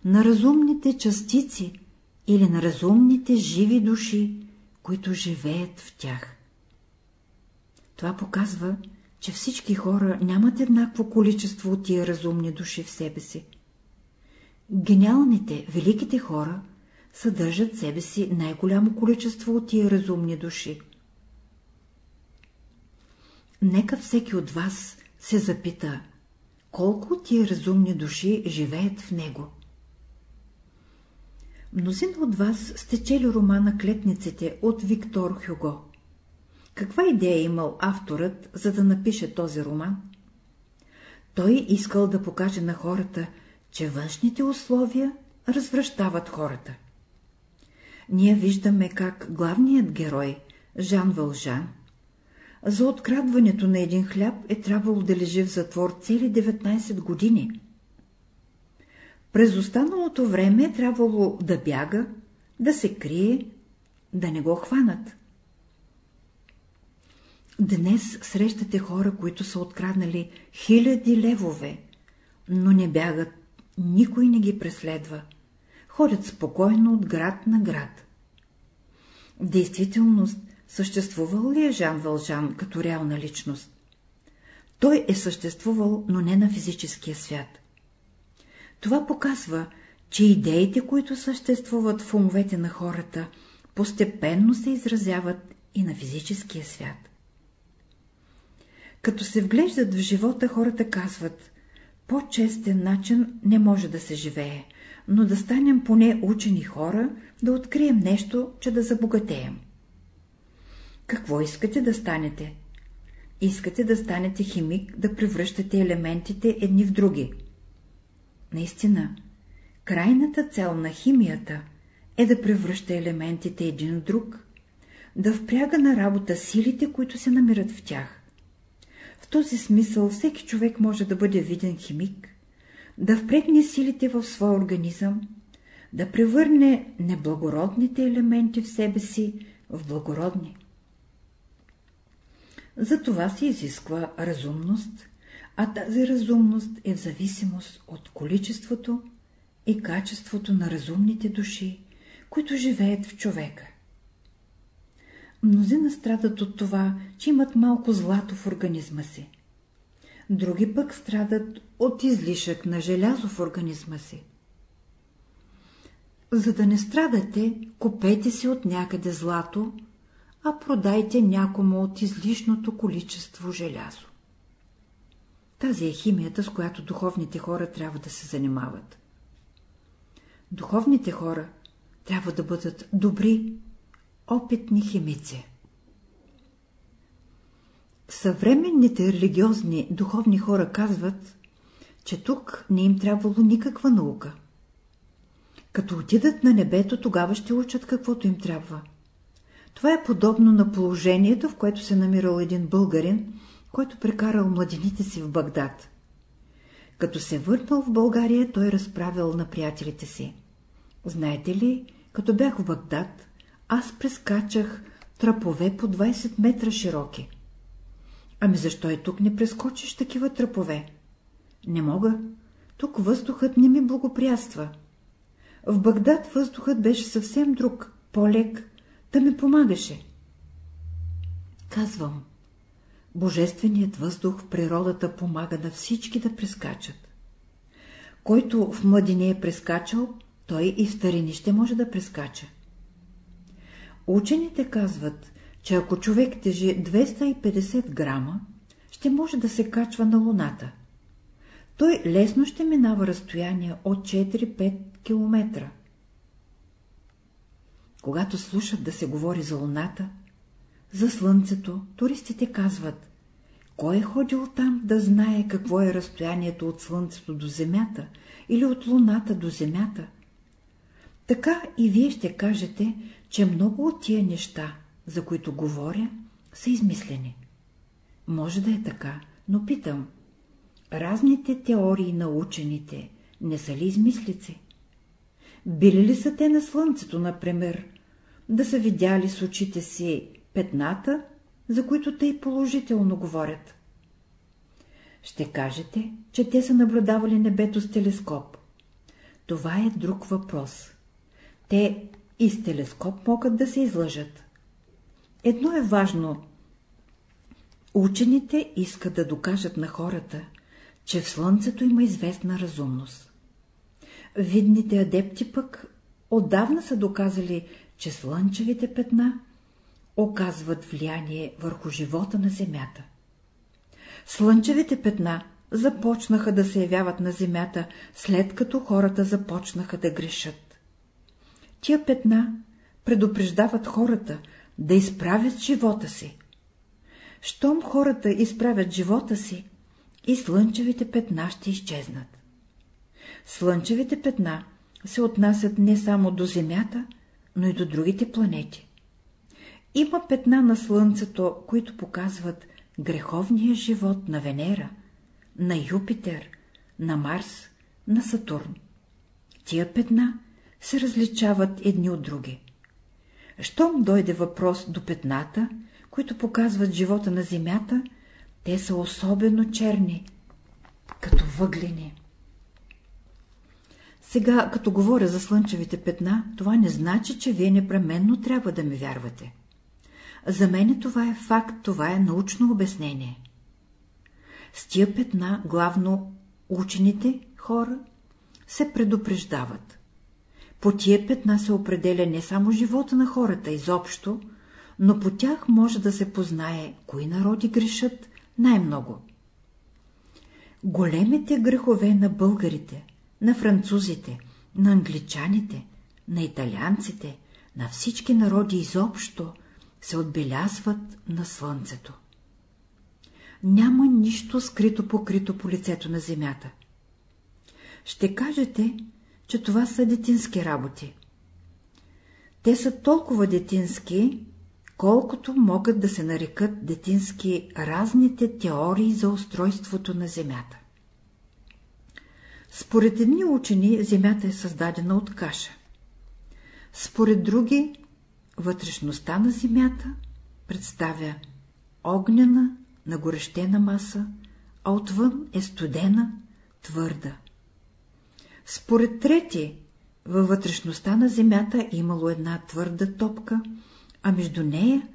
на разумните частици или на разумните живи души, които живеят в тях. Това показва, че всички хора нямат еднакво количество от тия разумни души в себе си. Гениалните, великите хора съдържат в себе си най-голямо количество от тия разумни души. Нека всеки от вас се запита, колко от тия разумни души живеят в него. Мнозина от вас сте чели романа Клетниците от Виктор Хюго. Каква идея е имал авторът, за да напише този роман? Той искал да покаже на хората, че външните условия развръщават хората. Ние виждаме как главният герой, Жан Вължан, за открадването на един хляб е трябвало да лежи в затвор цели 19 години. През останалото време е трябвало да бяга, да се крие, да не го хванат. Днес срещате хора, които са откраднали хиляди левове, но не бягат, никой не ги преследва. Ходят спокойно от град на град. В действителност, съществувал ли е Жан Вължан като реална личност? Той е съществувал, но не на физическия свят. Това показва, че идеите, които съществуват в умовете на хората, постепенно се изразяват и на физическия свят. Като се вглеждат в живота, хората казват, по-честен начин не може да се живее, но да станем поне учени хора, да открием нещо, че да забогатеем. Какво искате да станете? Искате да станете химик, да превръщате елементите едни в други. Наистина, крайната цел на химията е да превръща елементите един в друг, да впряга на работа силите, които се намират в тях. В този смисъл всеки човек може да бъде виден химик, да впрегне силите в своя организъм, да превърне неблагородните елементи в себе си в благородни. За това се изисква разумност, а тази разумност е в зависимост от количеството и качеството на разумните души, които живеят в човека. Мнозина страдат от това, че имат малко злато в организма си. Други пък страдат от излишък на желязо в организма си. За да не страдате, купете си от някъде злато, а продайте някому от излишното количество желязо. Тази е химията, с която духовните хора трябва да се занимават. Духовните хора трябва да бъдат добри, опитни химици. Съвременните религиозни духовни хора казват, че тук не им трябвало никаква наука. Като отидат на небето, тогава ще учат каквото им трябва. Това е подобно на положението, в което се намирал един българин, който прекарал младените си в Багдад. Като се върнал в България, той разправил на приятелите си. Знаете ли, като бях в Багдад, аз прескачах тръпове по 20 метра широки. Ами защо и тук не прескочиш такива тръпове? Не мога. Тук въздухът не ми благоприятства. В Багдад въздухът беше съвсем друг, по-лек, да ми помагаше. Казвам, Божественият въздух в природата помага на всички да прескачат. Който в младине е прескачал, той и в старини ще може да прескача. Учените казват, че ако човек тежи 250 грама, ще може да се качва на Луната. Той лесно ще минава разстояние от 4-5 км. Когато слушат да се говори за Луната, за Слънцето, туристите казват, кой е ходил там да знае какво е разстоянието от Слънцето до Земята или от Луната до Земята? Така и вие ще кажете, че много от тия неща, за които говоря, са измислени. Може да е така, но питам, разните теории на учените не са ли измислици? Били ли са те на Слънцето, например, да са видяли с очите си петната, за които и положително говорят? Ще кажете, че те са наблюдавали небето с телескоп. Това е друг въпрос. Те и с телескоп могат да се излъжат. Едно е важно. Учените искат да докажат на хората, че в Слънцето има известна разумност. Видните адепти пък отдавна са доказали, че слънчевите петна оказват влияние върху живота на Земята. Слънчевите петна започнаха да се явяват на Земята, след като хората започнаха да грешат. Тия петна предупреждават хората да изправят живота си. Щом хората изправят живота си, и слънчевите петна ще изчезнат. Слънчевите петна се отнасят не само до Земята, но и до другите планети. Има петна на Слънцето, които показват греховния живот на Венера, на Юпитер, на Марс, на Сатурн. Тия петна се различават едни от други. Щом дойде въпрос до петната, които показват живота на Земята, те са особено черни, като въглени. Сега, като говоря за слънчевите петна, това не значи, че вие непременно трябва да ми вярвате. За мен това е факт, това е научно обяснение. С тия петна, главно учените хора, се предупреждават. По тия петна се определя не само живота на хората изобщо, но по тях може да се познае, кои народи грешат най-много. Големите грехове на българите, на французите, на англичаните, на италианците, на всички народи изобщо се отбелязват на слънцето. Няма нищо скрито покрито по лицето на земята. Ще кажете, че това са детински работи. Те са толкова детински, колкото могат да се нарекат детински разните теории за устройството на Земята. Според едни учени Земята е създадена от каша. Според други вътрешността на Земята представя огнена, нагорещена маса, а отвън е студена, твърда. Според трети, във вътрешността на Земята имало една твърда топка, а между нея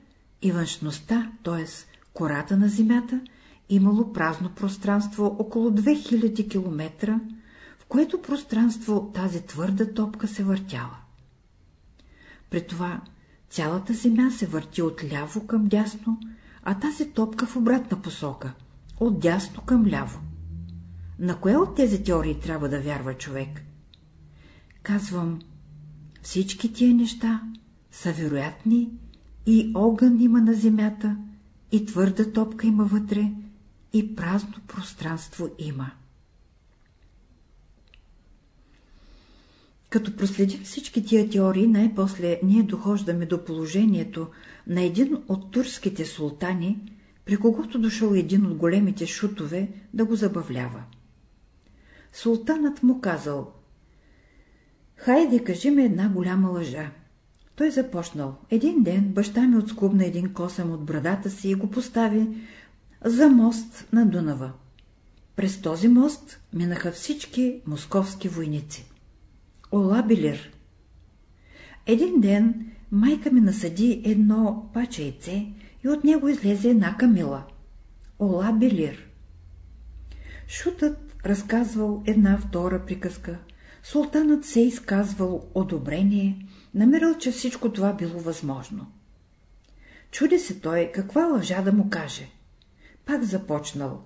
и външността, т.е. кората на Земята, имало празно пространство около 2000 км, в което пространство тази твърда топка се въртяла. При това цялата Земя се върти от ляво към дясно, а тази топка в обратна посока, от дясно към ляво. На кое от тези теории трябва да вярва човек? Казвам, всички тия неща са вероятни и огън има на земята, и твърда топка има вътре, и празно пространство има. Като проследим всички тия теории, най-после ние дохождаме до положението на един от турските султани, при когото дошъл един от големите шутове да го забавлява. Султанът му казал, хайде, кажи ми една голяма лъжа. Той започнал. Един ден баща ми отскубна един косъм от брадата си и го постави за мост на Дунава. През този мост минаха всички московски войници. Ола Билир Един ден майка ми насъди едно пачейце и от него излезе една камила. Ола Билир Шутът разказвал една втора приказка. Султанът се изказвал одобрение, намирал, че всичко това било възможно. Чуди се той каква лъжа да му каже. Пак започнал.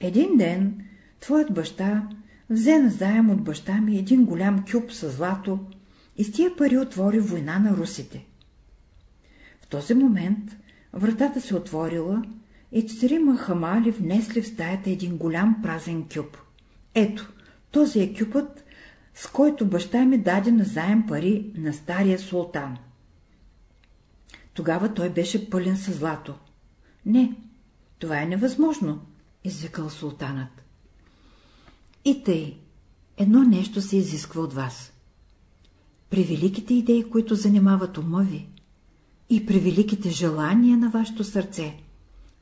Един ден твоят баща взе на заем от баща ми един голям кюб с злато и с тия пари отвори война на русите. В този момент вратата се отворила и четирима хамали внесли в стаята един голям празен кюб. Ето, този е кюпът, с който баща ми даде на заем пари на стария султан. Тогава той беше пълен със злато. Не, това е невъзможно, извикал султанът. И тъй, едно нещо се изисква от вас. При великите идеи, които занимават ума ви, и при великите желания на вашето сърце,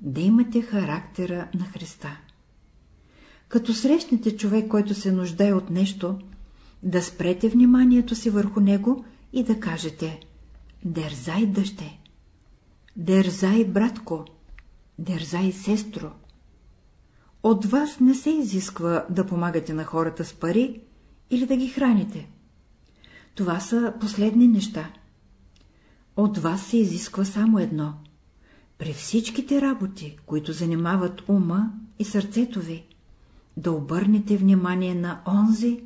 да имате характера на Христа. Като срещнете човек, който се нуждае от нещо, да спрете вниманието си върху него и да кажете «Дерзай, дъще! Дерзай, братко! Дерзай, сестро!» От вас не се изисква да помагате на хората с пари или да ги храните. Това са последни неща. От вас се изисква само едно. При всичките работи, които занимават ума и сърцето ви, да обърнете внимание на онзи,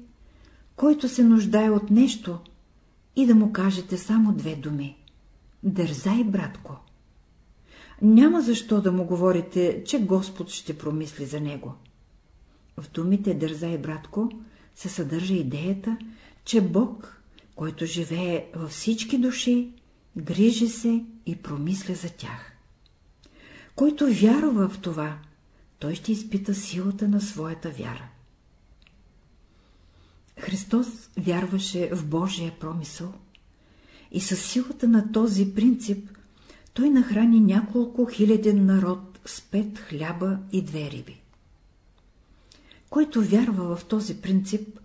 който се нуждае от нещо, и да му кажете само две думи. Дързай, братко! Няма защо да му говорите, че Господ ще промисли за него. В думите Дързай, братко, се съдържа идеята, че Бог, който живее във всички души, грижи се и промисля за тях. Който вярва в това, той ще изпита силата на своята вяра. Христос вярваше в Божия промисъл и със силата на този принцип той нахрани няколко хиляден народ с пет хляба и две риби. Който вярва в този принцип,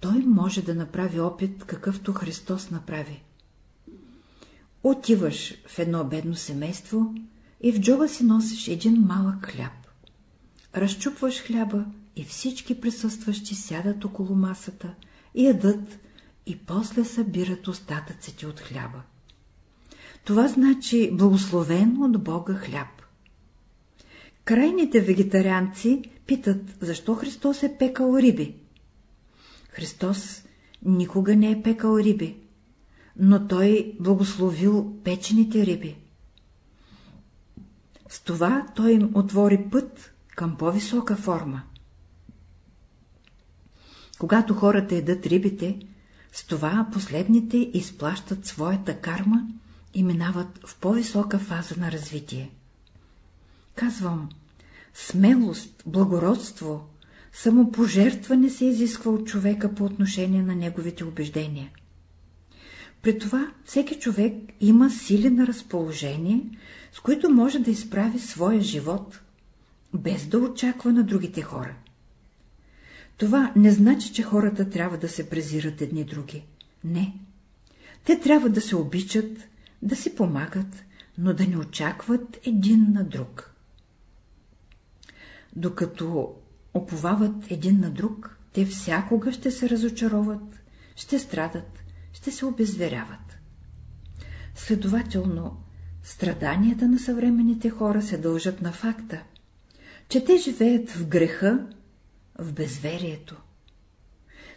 той може да направи опит, какъвто Христос направи. Отиваш в едно бедно семейство и в джоба си носиш един малък хляб. Разчупваш хляба и всички присъстващи сядат около масата и ядат и после събират остатъците от хляба. Това значи благословен от Бога хляб. Крайните вегетарианци питат, защо Христос е пекал риби. Христос никога не е пекал риби, но Той благословил печените риби. С това Той им отвори път към по-висока форма. Когато хората едат рибите, с това последните изплащат своята карма и минават в по-висока фаза на развитие. Казвам, смелост, благородство, самопожертване се изисква от човека по отношение на неговите убеждения. При това всеки човек има сили на разположение, с които може да изправи своя живот, без да очаква на другите хора. Това не значи, че хората трябва да се презират едни други. Не. Те трябва да се обичат, да си помагат, но да не очакват един на друг. Докато оповават един на друг, те всякога ще се разочароват, ще страдат, ще се обезверяват. Следователно, страданията на съвременните хора се дължат на факта, че те живеят в греха, в безверието.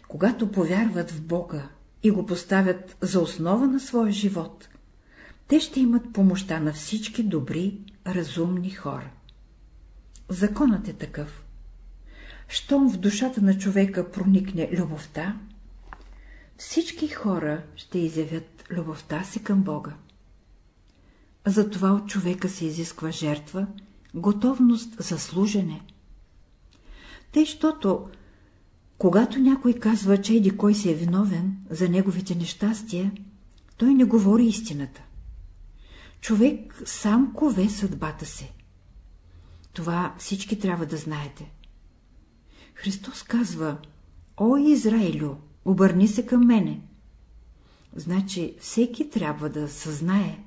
Когато повярват в Бога и го поставят за основа на своя живот, те ще имат помощта на всички добри, разумни хора. Законът е такъв. Щом в душата на човека проникне любовта, всички хора ще изявят любовта си към Бога. Затова от човека се изисква жертва, готовност за служене. Тъй, щото, когато някой казва, че еди кой си е виновен за неговите нещастия, той не говори истината. Човек сам кове съдбата си. Това всички трябва да знаете. Христос казва, О, Израилю, обърни се към мене. Значи всеки трябва да съзнае,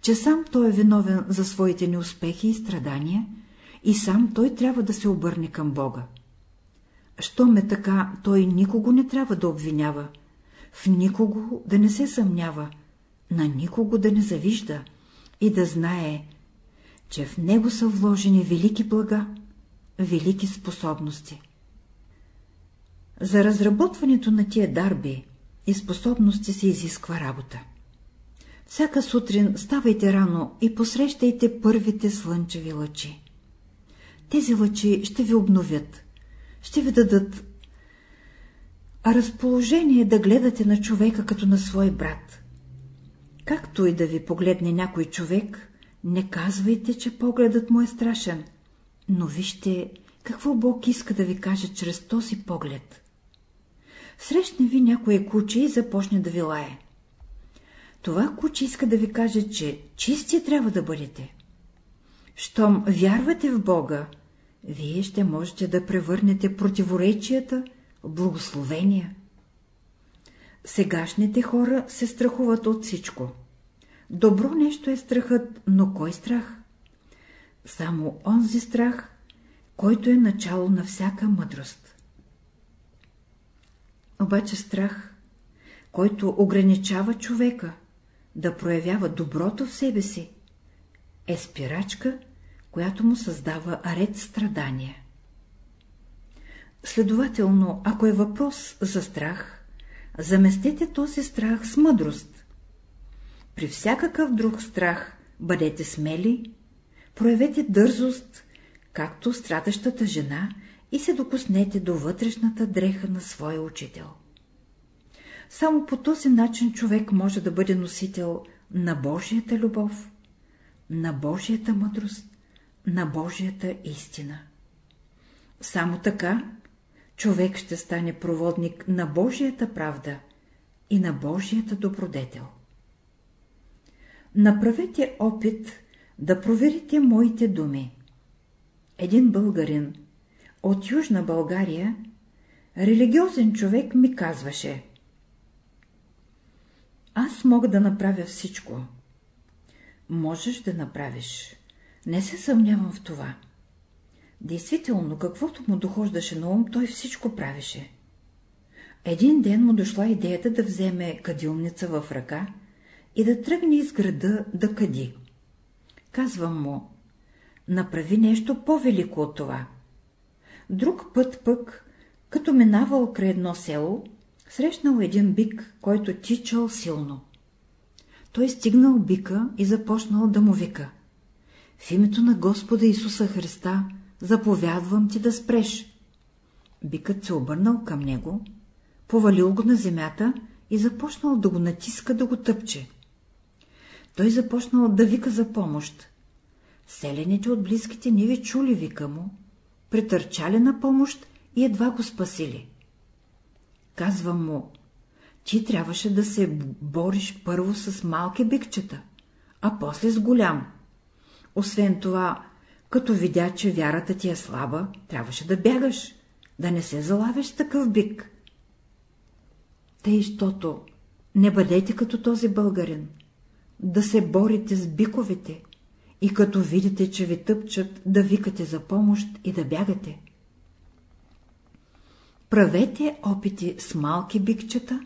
че сам той е виновен за своите неуспехи и страдания и сам той трябва да се обърне към Бога. Щом е така, той никого не трябва да обвинява, в никого да не се съмнява, на никого да не завижда и да знае, че в него са вложени велики блага, велики способности. За разработването на тия дарби и способности се изисква работа. Всяка сутрин ставайте рано и посрещайте първите слънчеви лъчи. Тези лъчи ще ви обновят, ще ви дадат разположение да гледате на човека като на свой брат. Както и да ви погледне някой човек, не казвайте, че погледът му е страшен, но вижте какво Бог иска да ви каже чрез този поглед. Срещне ви някое куче и започне да ви лае. Това куче иска да ви каже, че чисти трябва да бъдете. Щом вярвате в Бога, вие ще можете да превърнете противоречията в благословения. Сегашните хора се страхуват от всичко. Добро нещо е страхът, но кой страх? Само онзи страх, който е начало на всяка мъдрост. Обаче страх, който ограничава човека да проявява доброто в себе си, е спирачка, която му създава ред страдания. Следователно, ако е въпрос за страх, заместете този страх с мъдрост. При всякакъв друг страх бъдете смели, проявете дързост, както страдащата жена и се докоснете до вътрешната дреха на своя учител. Само по този начин човек може да бъде носител на Божията любов, на Божията мъдрост, на Божията истина. Само така човек ще стане проводник на Божията правда и на Божията добродетел. Направете опит да проверите моите думи. Един българин от Южна България, религиозен човек ми казваше Аз мога да направя всичко. Можеш да направиш. Не се съмнявам в това. Действително, каквото му дохождаше на ум, той всичко правеше. Един ден му дошла идеята да вземе кадилница в ръка и да тръгне из града да кади. Казвам му, направи нещо по-велико от това. Друг път пък, като минавал край едно село, срещнал един бик, който тичал силно. Той стигнал бика и започнал да му вика. В името на Господа Исуса Христа заповядвам ти да спреш. Бикът се обърнал към него, повалил го на земята и започнал да го натиска да го тъпче. Той започнал да вика за помощ. Селените от близките ниви чули вика му, претърчали на помощ и едва го спасили. Казвам му, ти трябваше да се бориш първо с малки бикчета, а после с голям. Освен това, като видя, че вярата ти е слаба, трябваше да бягаш, да не се залавиш такъв бик. Тъй, щото не бъдете като този българин, да се борите с биковете и като видите, че ви тъпчат, да викате за помощ и да бягате. Правете опити с малки бикчета,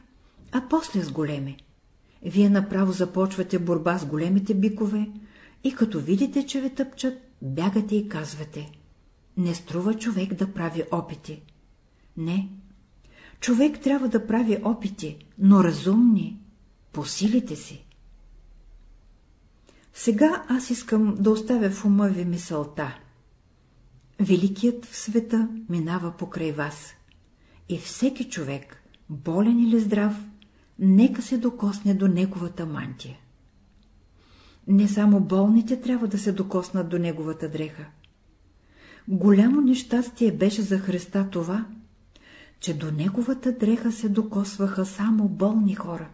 а после с големи. Вие направо започвате борба с големите бикове и като видите, че ви тъпчат, бягате и казвате. Не струва човек да прави опити. Не. Човек трябва да прави опити, но разумни, по силите си. Сега аз искам да оставя в ума ви мисълта. Великият в света минава покрай вас и всеки човек болен или здрав, нека се докосне до неговата мантия. Не само болните трябва да се докоснат до неговата дреха. Голямо нещастие беше за Христа това, че до неговата дреха се докосваха само болни хора.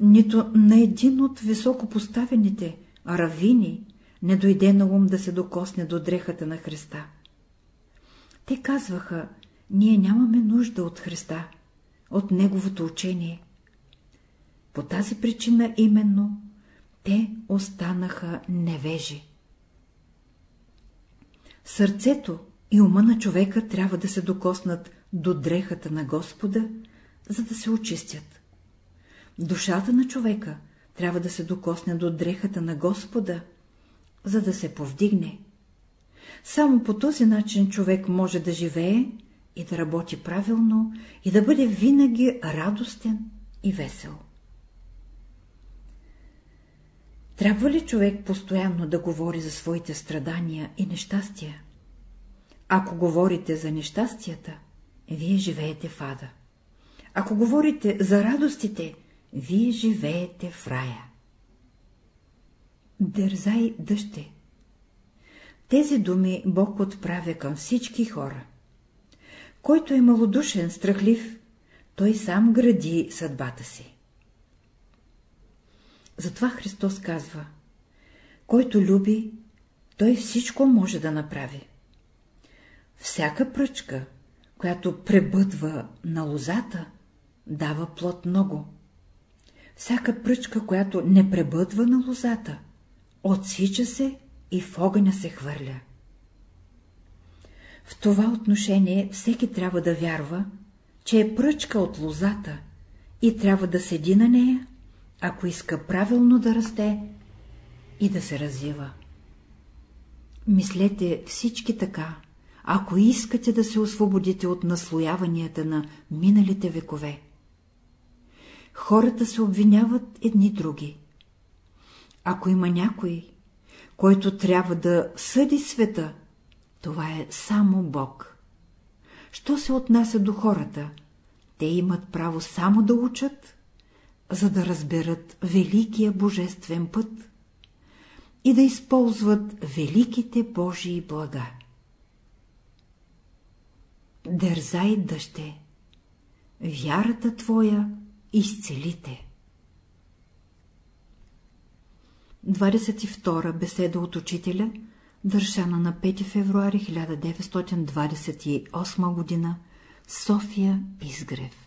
Нито на един от високопоставените равини не дойде на ум да се докосне до дрехата на Христа. Те казваха, ние нямаме нужда от Христа, от Неговото учение. По тази причина именно те останаха невежи. Сърцето и ума на човека трябва да се докоснат до дрехата на Господа, за да се очистят. Душата на човека трябва да се докосне до дрехата на Господа, за да се повдигне. Само по този начин човек може да живее и да работи правилно и да бъде винаги радостен и весел. Трябва ли човек постоянно да говори за своите страдания и нещастия? Ако говорите за нещастията, вие живеете в ада. Ако говорите за радостите, вие живеете в рая. Дързай дъще. Тези думи Бог отправя към всички хора. Който е малодушен, страхлив, той сам гради съдбата си. Затова Христос казва, който люби, той всичко може да направи. Всяка пръчка, която пребъдва на лозата, дава плод много. Всяка пръчка, която не пребъдва на лозата, отсича се и в огъня се хвърля. В това отношение всеки трябва да вярва, че е пръчка от лозата и трябва да седи на нея, ако иска правилно да расте и да се развива. Мислете всички така, ако искате да се освободите от наслояванията на миналите векове. Хората се обвиняват едни други. Ако има някой, който трябва да съди света, това е само Бог. Що се отнася до хората? Те имат право само да учат, за да разберат великия божествен път и да използват великите Божии блага. Дързай, дъще, вярата твоя изцелите. 22. Беседа от учителя, държана на 5 февруари 1928 г. София Изгрев